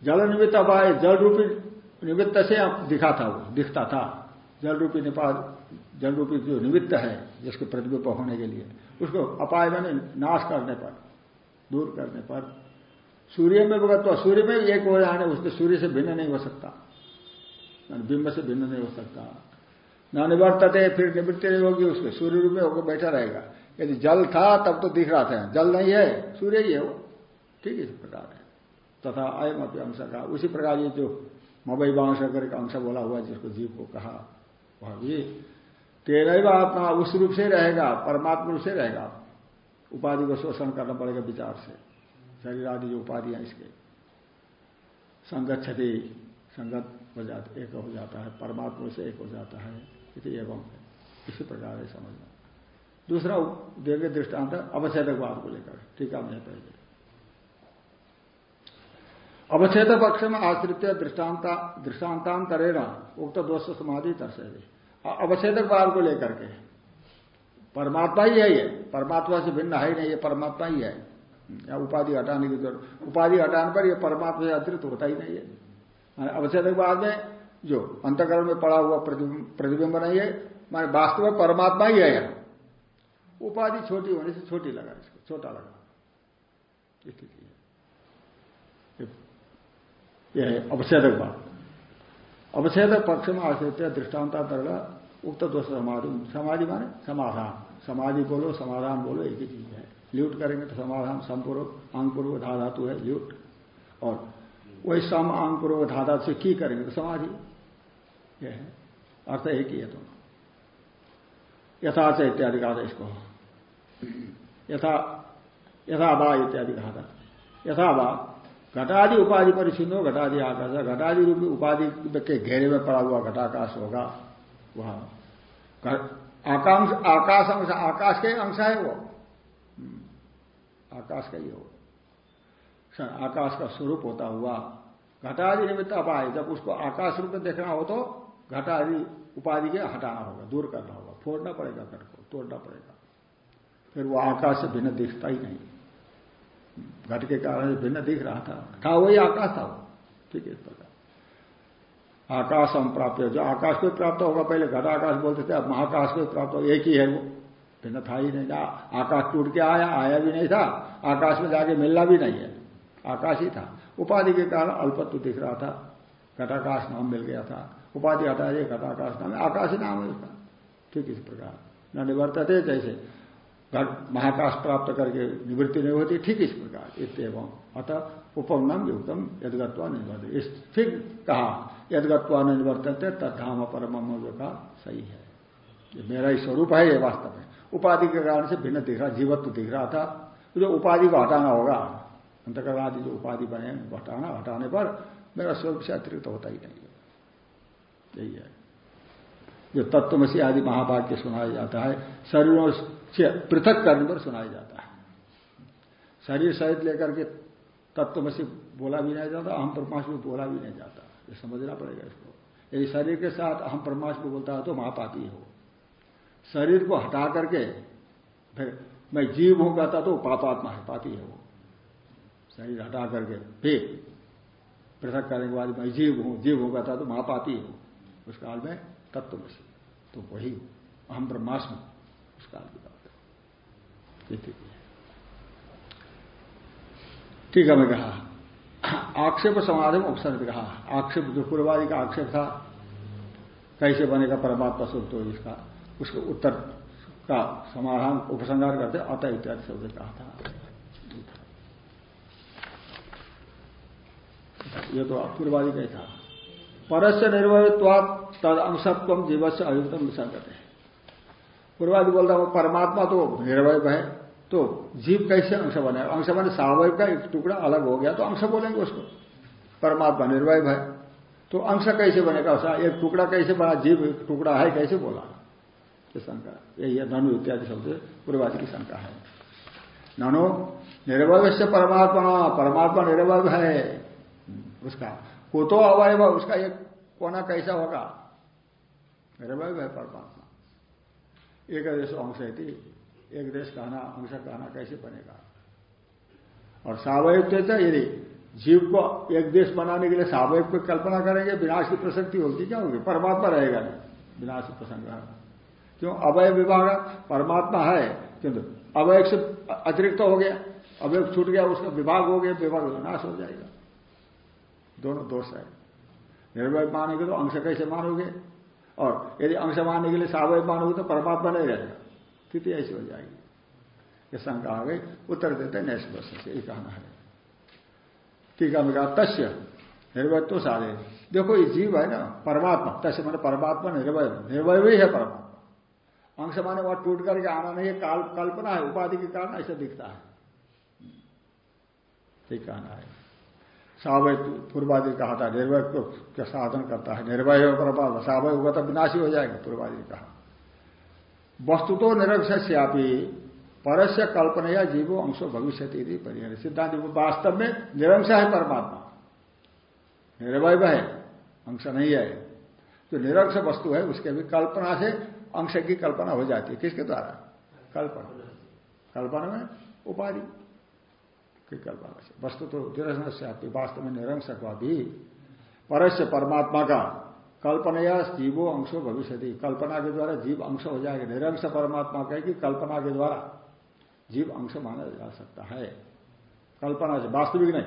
जल निमित्त आए जल रूपी निमित्त से दिखा था वो, दिखता था। जल रूपी नेपाल जल रूपी जो निमित्त है, जिसके प्रतिबिंब होने के लिए, उसको अपाय मैंने नाश करने पर, दूर करने पर, सूर्य में भगत सूर्य में एक हो जाने उसके सूर्य से भिन्न नहीं हो सकता। बिंब से भिन्न नहीं हो सकता। न निवर्तते, फिर निवृत्ति नहीं होगी, उसके सूर्य रूप में होकर बैठा रहेगा। यदि जल था, तब तो दिख रहा था। जल नहीं है, सूर्य ही है वो। ठीक इस प्रकार है। तथा अयम अपने अंश का। उसी प्रकार ये जो मबई बाँस का अंश बोला हुआ जिसको जीव को कहा, वह भी तेरह आत्मा उस रूप से रहेगा, परमात्मा रूप से रहेगा। उपाधि को शोषण करना पड़ेगा विचार से। शरीर आदि जो उपाधियाँ इसके। संगत क्षति संगत हो जाता, एक हो जाता है, परमात्मा से एक हो जाता है इसी एवं इसी प्रकार है समझना। दूसरा देखे दृष्टांत अवच्छेदकवाद को लेकर, टीका में पहले। अवच्छेद पक्ष में आश्रित दृष्टांता दृष्टांतांतरेण उक्त दोष समाधि दर्शे अवच्छेदक भाव को लेकर के। परमात्मा ही है ये। परमात्मा से भिन्न है ही नहीं, ये परमात्मा ही है। या उपाधि हटाने की ज़रूरत उपाधि हटाने पर यह परमात्मा से अतिरिक्त होता ही नहीं है। अवच्छेदक बाद में जो अंतकरण में पड़ा हुआ प्रतिबिंब नहीं है, माने वास्तव में परमात्मा ही है उपाधि छोटी होने से छोटी लगा इसको, छोटा लगा। स्थिति। यह है अवच्छेदक बात। अवच्छेदक पक्ष में आश्रित दृष्टानता तरगा उक्त दोष समाधि समाधि माने समाधान। समाधि बोलो, समाधान बोलो, एक ही चीज़ है। ल्यूट करेंगे तो समाधान समपूर्व अंगपूर्व धाधातु है, ल्यूट। और वही सम अंगपूर्व धाधातु से की करेंगे तो समाधि। यह है। अर्थ एक ही है तो यथाच इत्यादि कहा था इसको। यथा यथाबा इत्यादि कहा था। यथाबा घटादि उपाधि पर छिन्नो घटादि आकाश है घटादि रूपी उपाधि के घेरे में पड़ा हुआ घटाकाश होगा, वह। आकांश आकाश अंश, आकाश का ही अंश है वो। हम्म। आकाश का ही हो आकाश का स्वरूप होता हुआ, घटादि निमित्त अपाय, जब उसको आकाश रूप में देखना हो तो घटादि उपाधि के हटाना होगा, दूर करना होगा, फोड़ना पड़ेगा घट को, तोड़ना पड़ेगा। फिर वो आकाश से भिन्न दिखता ही नहीं। घट के कारण भिन्न दिख रहा था। था वही आकाश था ठीक है, इस प्रकार। आकाश हम प्राप्त जो आकाश को प्राप्त होगा, पहले घट आकाश बोलते थे, अब महाकाश को प्राप्त हो एक ही है वो। भिन्न था ही नहीं। था आकाश टूट के आया आया भी नहीं था। आकाश में जाके मिलना भी नहीं है। आकाश ही था। उपाधि के कारण अल्पत्व दिख रहा था। घटाकाश नाम मिल गया था। उपाधि हटा दिए घटाकाश नाम आकाश नाम है उसका। ठीक इस प्रकार। न निवर्तते जैसे। महाकाश प्राप्त करके निवृत्ति नहीं होती, ठीक इस प्रकार इतम अतः उपमनम युक्तम यदगत्वा निवर्त इस फिर कहा, यदगत्वा निवर्तते, तद्धाम परम जो का सही है। ये मेरा ही स्वरूप है, ये वास्तव में उपाधि के कारण से भिन्न दिख रहा, जीवत्व दिख रहा था। जो उपाधि को हटाना होगा अंतकरण आदि जो उपाधि बने, हटाना, हटाने पर मेरा स्वरूप से अतिरिक्त होता ही नहीं है। यही है। जो तत्वमसी आदि महावाक्य सुनाया जाता है, शरीरों पृथक करने पर सुनाया जाता है। शरीर सहित लेकर के तत्व में से बोला भी नहीं जाता, अहम परमात्मा बोला भी नहीं जाता। ये समझना पड़ेगा इसको। यदि शरीर के साथ अहम परमात्मा बोलता है तो महापापी हो। शरीर को हटा करके फिर मैं जीव हूँ कहता तो पापात्मा है, पापी है वो। शरीर हटा करके फिर पृथक करने के बाद मैं जीव हूँ जीव हूँ कहता तो महापापी हो। उस काल में तत्व में से तो वही अहम ब्रह्मास्म उस काल की ठीक है, मैं कहा, आक्षेप समाधि में उपसर्ग कहा। आक्षेप जो पूर्वादि का आक्षेप था, कैसे बनेगा परमात्मा शुद्ध तो इसका, उसके उत्तर का समाधान, उपसंहार करते अत इत्यादि शब्द कहा था। ये तो पूर्वादि का ही था। परस्य निर्भयत्वाद तद अंशत्व जीव से अयुक्तम विसंगत है बोलता हूँ परमात्मा तो निर्भय है। तो जीव कैसे अंश बने? अंश बने स्वाभाविक का एक टुकड़ा अलग हो गया तो अंश बोलेंगे उसको। परमात्मा निर्वय है। तो अंश कैसे बनेगा उसका एक टुकड़ा कैसे बना? जीव एक टुकड़ा है, कैसे बोला? ये शंका। यही है, ननु इत्यादि शब्द पूर्वादि की शंका है। ननो निर्वय से परमात्मा परमात्मा निर्वय है। उसका को तो अवयव, उसका एक कोना कैसा होगा? निर्वय है परमात्मा। एक अंश है एक देश कहना अंश कहना कैसे बनेगा? और सावयव यदि जीव को एक देश बनाने के लिए सावयव को कल्पना करेंगे, विनाश की प्रसक्ति होगी, क्या होगी? परमात्मा रहेगा नहीं, विनाश प्रसंग क्यों? अवय विभाग परमात्मा है, किंतु अवय से अतिरिक्त तो हो गया, अवय छूट गया, उसका विभाग हो गया, विभाग विनाश हो जाएगा। दोनों दोष है। निर्भय मानेंगे तो अंश कैसे मानोगे? और यदि अंश मानने के लिए सावय मानोगे तो परमात्मा नहीं रहेगा। स्थिति ऐसी हो जाएगी। ये शंका आ गई उत्तर देते वर्ष से ये कहना है। टीका में कहा तस्य निर्भय तो सारे। देखो ये जीव है ना परमात्मा। तस्य मैंने परमात्मा निर्भय निर्भय ही है परमात्मा। अंश माने वहाँ टूट करके आना नहीं है काल, कल्पना है उपाधि के कारण ऐसा दिखता है। ठीक कहना है। सावय पूर्वादि कहा था निर्भय को क्या साधन करता है? निर्भय परमात्मा। सावय होगा तो विनाशी हो जाएगा पूर्वादि कहा। वस्तु तो निरक्षस्यापी, परस्य कल्पना या जीवो अंशो भविष्य परिहर। सिद्धांत वास्तव में निरंश है परमात्मा। निर्वय है, अंश नहीं है। जो निरंश वस्तु है, उसके भी कल्पना से अंश की कल्पना हो जाती है। किसके द्वारा? कल्पना। कल्पना में उपाधि की कल्पना से। वस्तु तो निरंश से आती वास्तव में निरंश भी परस्य परमात्मा का कल्पना या जीवो अंशो भविष्य कल्पना के द्वारा जीव अंश हो जाएगा। निरंश परमात्मा का कि कल्पना के द्वारा जीव अंश माना जा सकता है। कल्पना से वास्तविक नहीं।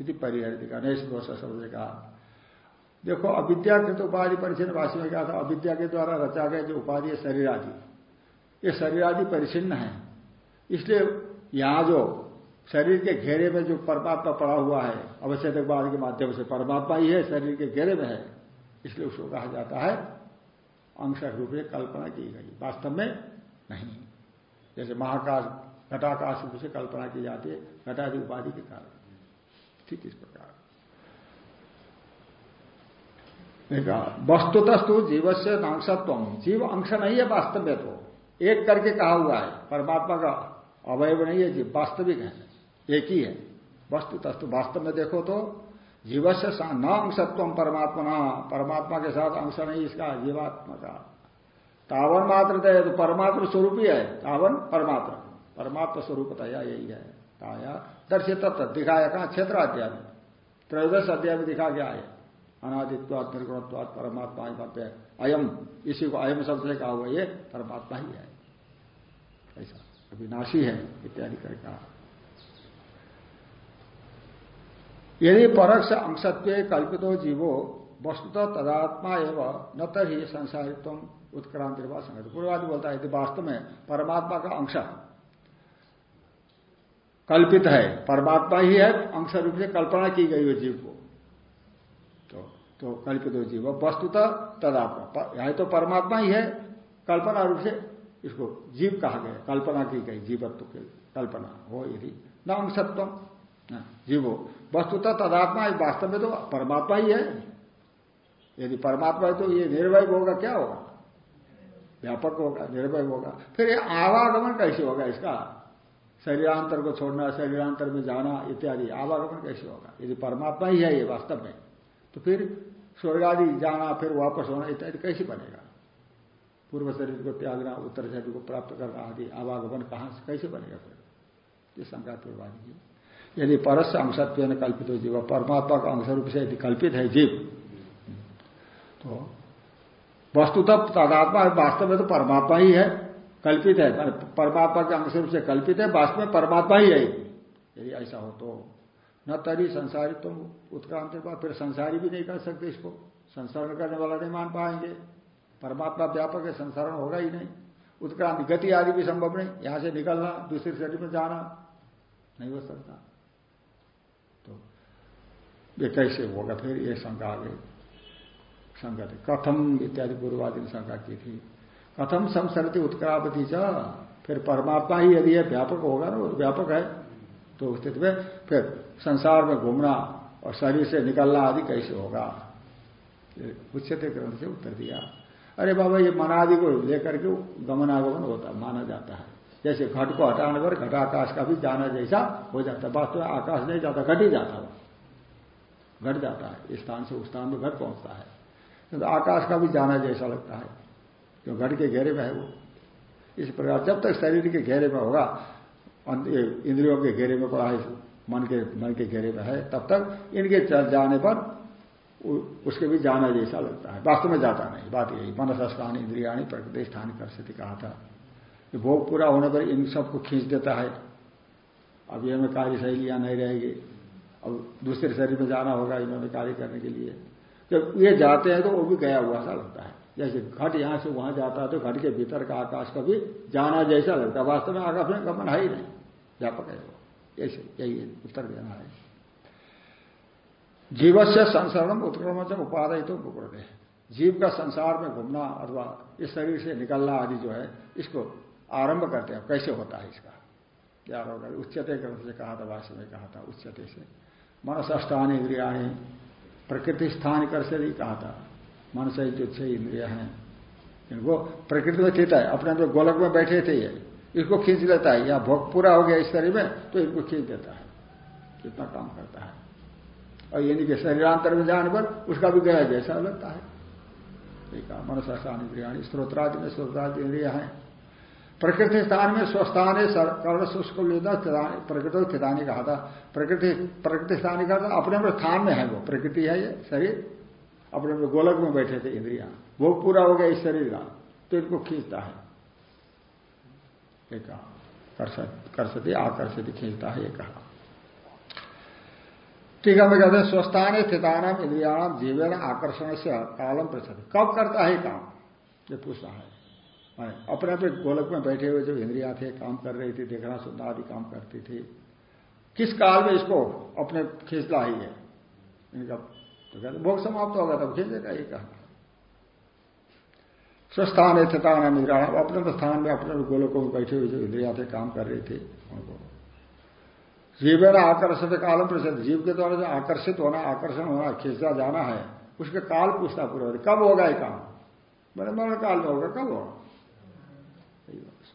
यदि परिहरित अनेश दोष शब्द का। देखो, अविद्या के तो उपाधि परिचिन्न वास्तव में क्या था? अविद्या के द्वारा रचा गया जो उपाधि है शरीर आदि ये शरीर आदि परिचिन्न है। इसलिए यहाँ जो शरीर के घेरे में जो परमात्मा पड़ा हुआ है, अवश्य अवश्यकवाद के माध्यम से परमात्मा ही है, शरीर के घेरे में है, इसलिए उसको कहा जाता है अंश रूप में कल्पना की गई, वास्तव में नहीं। जैसे महाकाश घटाकाश रूप से कल्पना की जाती है, घटादि उपाधि के कारण। ठीक इस प्रकार। वस्तुतस्तु जीव से अंशत्व जीव अंश नहीं है वास्तव में तो। एक करके कहा हुआ है, परमात्मा का अवयव नहीं है, जीव वास्तविक है। एक ही है। वस्तु तस्तु वास्तव में देखो तो जीव से न अंशत्व परमात्मा परमात्मा के साथ अंश नहीं इसका, जीवात्मा का। तावन मात्र दया तो परमात्म स्वरूप ही है। तावन परमात्मा। परमात्मा स्वरूप तया यही है। ताया, दर्शित दिखाया कहा? क्षेत्र अध्याय त्रयोदश अध्याय में दिखा गया है? अनादित्वाद निर्गुणत्वाद परमात्मा ही अयम, इसी को अयम शब्द से कहा हुआ ये परमात्मा ही है। ऐसा। अविनाशी है, इत्यादि कर कहा। यदि परक्ष अंशत्व कल्पितो जीवो, वस्तुतः तदात्मा एवं न तरी संसारित्व उत्क्रांति संगत। पूर्वादि बोलता है, यदि वास्तव में परमात्मा का अंश कल्पित है, परमात्मा ही है, अंश रूप से कल्पना की गई है जीव को तो तो कल्पित हो जीव। वस्तुतः तदात्मा यह तो परमात्मा ही है, कल्पना रूप से इसको जीव कहा गया, कल्पना की गई, जीवत्व की कल्पना हो यदि न अंशत्व। जीवो वस्तुतः तदात्मा वास्तव में तो परमात्मा ही है। यदि परमात्मा है तो ये निर्वय होगा, क्या होगा? व्यापक होगा निर्भय होगा। फिर ये आवागमन कैसे होगा इसका? शरीरांतर को छोड़ना, शरीरांतर में जाना, इत्यादि। आवागमन कैसे होगा? यदि परमात्मा ही है ये वास्तव में तो फिर स्वर्ग आदि जाना, फिर वापस होना, इत्यादि कैसे बनेगा? पूर्व शरीर को त्यागना, उत्तर शरीर को प्राप्त करना आदि, आवागमन कहाँ से, कैसे बनेगा फिर? ये शंका पूर्वादि यदि परस अंशत्व कल्पित हो जीव परमात्मा का अंश रूप से यदि कल्पित है जीव तो वस्तुतः तदात्मा वास्तव में तो परमात्मा ही है, कल्पित है। परमात्मा के अंश रूप से कल्पित है, वास्तव में परमात्मा ही है। यदि ऐसा हो तो न तरी संसारी तुम उत्क्रांति फिर संसारी भी नहीं कर सकते इसको। संसारण करने वाला नहीं मान पाएँगे। परमात्मा व्यापक है संसारण होगा ही नहीं। उत्क्रांति, गति आदि भी संभव नहीं। यहाँ से निकलना, दूसरे शरीर में जाना, नहीं हो सकता। ये कैसे होगा? फिर ये शंका आ गई। संगत कथम इत्यादि पूर्वादि ने शंका की थी। कथम संसरती उत्क्रापति च, फिर परमात्मा ही यदि है, व्यापक होगा ना व्यापक है। तो स्थिति में फिर संसार में घूमना और शरीर से निकलना आदि कैसे होगा? उच्चते ग्रंथ से उत्तर दिया। अरे बाबा, ये मनादि को लेकर के गमनागमन होता, माना जाता है। जैसे घट को हटाने पर घटाकाश का भी जाना जैसा हो जाता है। वास्तव में आकाश नहीं जाता, घट ही जाता है घट जाता है स्थान से उस स्थान में घट पहुँचता है। तो आकाश का भी जाना जैसा लगता है जो घट के घेरे में है वो। इस प्रकार जब तक शरीर के घेरे में होगा इंद्रियों के घेरे में पड़ा है, मन के मन के घेरे में है, तब तक इनके जाने पर उसके भी जाना जैसा लगता है। वास्तव में जाता नहीं, बात यही मनस्थान इंद्रिया प्रकृति, स्थान कर सकती कहा था? भोग पूरा होने पर इन सबको खींच देता है। अब ये में कार्य शैलियाँ नहीं रहेगी। अब दूसरे शरीर में जाना होगा इन्होंने कार्य करने के लिए। जब ये जाते हैं तो वो भी गया हुआ सा लगता है। जैसे घट यहाँ से वहाँ जाता है तो घट के भीतर का आकाश का भी जाना जैसा लगता है। वास्तव में आकाश में गमन है ही नहीं। व्यापक है वो। ऐसे यही उत्तर देना है। जीव से संसरण उत्क्रमण से उपादय तो है जीव का संसार में घूमना अथवा इस शरीर से निकलना आदि जो है, इसको आरंभ करते हैं। कैसे होता है इसका? क्या होगा? उच्चते ग्रंथ से कहा था भाष्य में कहा था, उच्चते से। मनसष्टान इंद्रियाणी, प्रकृति स्थान कर से नहीं कहा था मन से जो छह इंद्रिया हैं। इनको प्रकृति में स्थित है, अपने अंदर गोलक में बैठे थे ये, इसको खींच लेता है या भोग पूरा हो गया इस शरीर में तो इनको खींच देता है, कितना काम करता है। और यानी कि शरीरांतर में जाने पर उसका भी गया जैसा लगता है। मनसास्थान इंद्रिया स्त्रोत्रादि में स्त्रोत्रादि इंद्रिया है। प्रकृति स्थान में स्वस्थान कर्ण शुष्क प्रकृति स्थितानी कहा था। प्रकृति प्रकृति स्थानी कहा था, अपने अपने स्थान में है वो, प्रकृति है ये शरीर अपने अपने गोलक में बैठे थे इंद्रिया। वो पूरा हो गया इस शरीर का तो इनको खींचता है। कर सकते आकर्षित खींचता है, ये कहा। ठीक है मैं कहते हैं, स्वस्थान स्थितान इंद्रियाणाम जीवन आकर्षण से कालम प्रचलित। कब करता है काम? ये पूछना है। अपने अपने गोलक में बैठे हुए जो इंद्रिया थे, काम कर रही थी, देखना सुनना आदि काम करती थी। किस काल में इसको अपने खींचना ही? है इनका तो कहते, भोग समाप्त होगा तब खींचेगा ही कहना स्वस्थान स्थिता नाम इंद्रिया अपने स्थान में अपने गोलकों में बैठे हुए जो इंद्रिया थे, काम कर रहे थे, उनको। जीवन आकर्षित कालम प्रसिद्ध, जीव के द्वारा जो आकर्षित होना, आकर्षण होना खींचा जाना है, उसके काल पूछता पूरा कब होगा ये काम? मैंने मरण काल में होगा, कब होगा?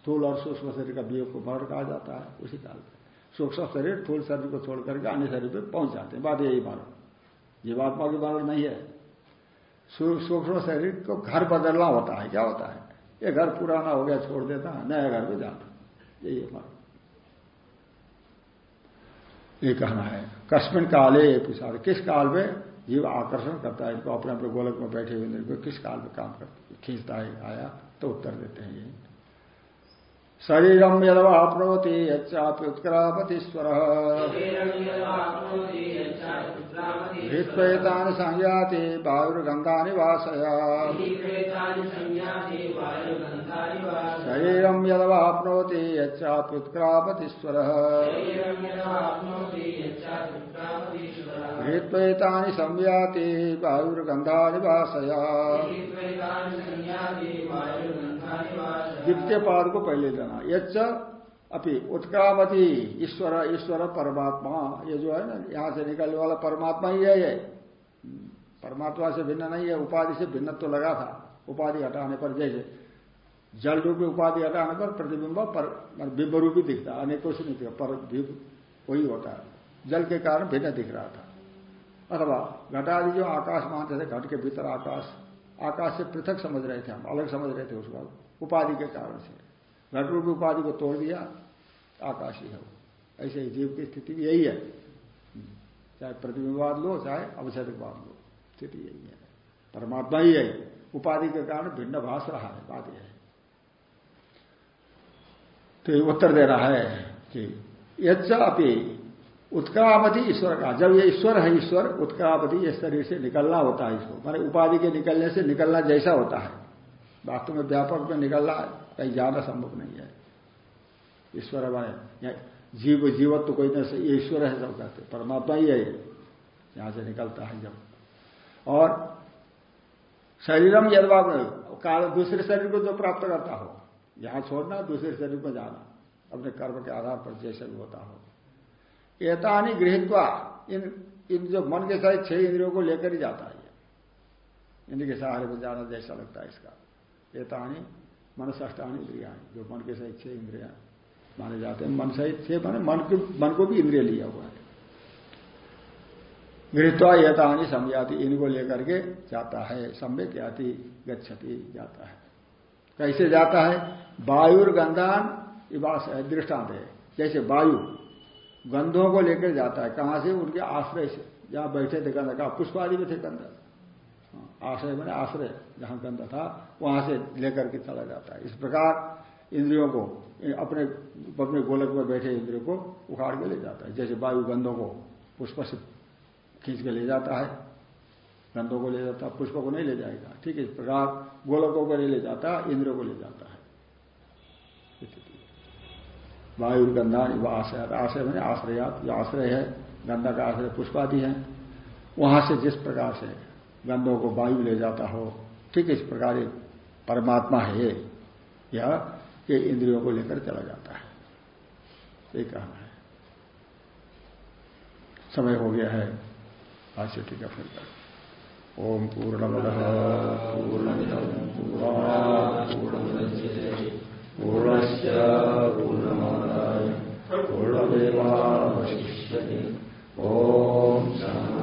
स्थूल और सूक्ष्म शरीर का वियोग को मरण कहा जाता है, उसी काल में सूक्ष्म शरीर स्थूल शरीर को छोड़ करके अन्य शरीर पर पहुँच जाते हैं। बात यही मारो जीवात्मा की मरण नहीं है। सूक्ष्म शरीर को घर बदलना होता है, क्या होता है? ये घर पुराना हो गया, छोड़ देता है, नया घर में जाता यही हमारा ये कहना है, कस्मिन काले पूछा किस काल में जीव आकर्षण करता है? इनको अपने अपने गोलक में बैठे हुए, किस काल में काम कर खींचता है, आया तो उत्तर देते हैं ये शरीरम यदवाप्नोति यच्चाप्युत्क्रामतीश्वर। हृत्वेतानि संयाति वायुर्गंधानि वासया शरीरम यदवाप्नोति यच्चाप्युत्क्रामतीश्वर। हृत्वेतानि संयाति वायुर्गंधानि वासया द्वितीय पाद को पहले लेना। यच्च अपनी उत्क्रामती, ईश्वर ईश्वर परमात्मा। ये जो है ना, यहाँ से निकलने वाला परमात्मा ही है ये। परमात्मा से भिन्न नहीं है, उपाधि से भिन्न तो लगा था। उपाधि हटाने पर जैसे जल रूपी उपाधि हटाने पर प्रतिबिंब पर बिंब रूपी दिखता अनेकों से नहीं दिखा, पर वही होता है। जल के कारण भिन्न दिख रहा था। अथवा घटादि जो आकाश मानते थे, घट के भीतर आकाश। आकाश से पृथक समझ रहे थे हम, अलग समझ रहे थे उसको उपाधि के कारण से। घट रूपी उपाधि को तोड़ दिया, आकाश ही वो। ऐसे ही जीव की स्थिति भी यही है। चाहे प्रतिबिंबवाद लो, चाहे अवसरवाद लो, स्थिति यही है। परमात्मा ही है। उपाधि के कारण भिन्न भाष रहा है, बात यह है। तो उत्तर दे रहा है कि यच्च अपी उत्क्रामति ईश्वर का। जब ये ईश्वर है ईश्वर, उत्क्रामति इस शरीर से निकलना होता है इसको। माने उपाधि के निकलने से निकलना जैसा होता है। वास्तव में व्यापक में निकलना कहीं जाना संभव नहीं है। ईश्वर माने जीव जीवत तो कोई नहीं ये ईश्वर है सब कहते परमात्मा ही है यहाँ से निकलता है जब। और शरीरम यदवा काल दूसरे शरीर को जो प्राप्त करता हो, यहाँ छोड़ना, दूसरे शरीर को जाना, अपने कर्म के आधार पर जैसे भी होता हो। एतानी गृहित्वा, इन इन जो मन के साथ छह इंद्रियों को लेकर ही जाता है इनके सहारे में जाना जैसा लगता है इसका। एतानी मन ष्टानी इंद्रिया जो मन के सहित छह इंद्रिया माने जाते हैं। मन सहित छह माने मन के, मन को भी इंद्रिय लिया हुआ है। गृहत्वा यथानी समझाती इनको लेकर के जाता है, सम्यक याति, गच्छति, जाता है। कैसे जाता है? वायुर गंधान इवास, है दृष्टांत है। जैसे वायु गंधों को लेकर जाता है, कहाँ से? उनके आश्रय से। जहाँ बैठे थे गंध, कहा? पुष्प आदि में थे गंध। आश्रय मैंने आश्रय, जहाँ गंध था, वहाँ से लेकर के चला जाता है। इस प्रकार इंद्रियों को, अपने अपने गोलक में बैठे इंद्रियों को उखाड़ के ले जाता है। जैसे वायु गंधों को पुष्प से खींच के ले जाता है, गंधों को ले जाता है, पुष्प को नहीं ले जाएगा। ठीक है, इस प्रकार गोलकों को नहीं ले जाता, इंद्रियों को ले जाता है। वायु गंधा आश्रय आश्रय मैंने आश्रयात। जो आश्रय है, गंधा का आश्रय पुष्पादि है, वहाँ से जिस प्रकार से गंधों को वायु ले जाता हो। ठीक इस प्रकार एक परमात्मा है, या ये इंद्रियों को लेकर चला जाता है। ये कहना है। समय हो गया है। भाष्य ठीक है, फिर ओम पूर्ण पूर्ण पूर्णस्य पूर्णमादाय पूर्णमेवावशिष्यते। ओम शांति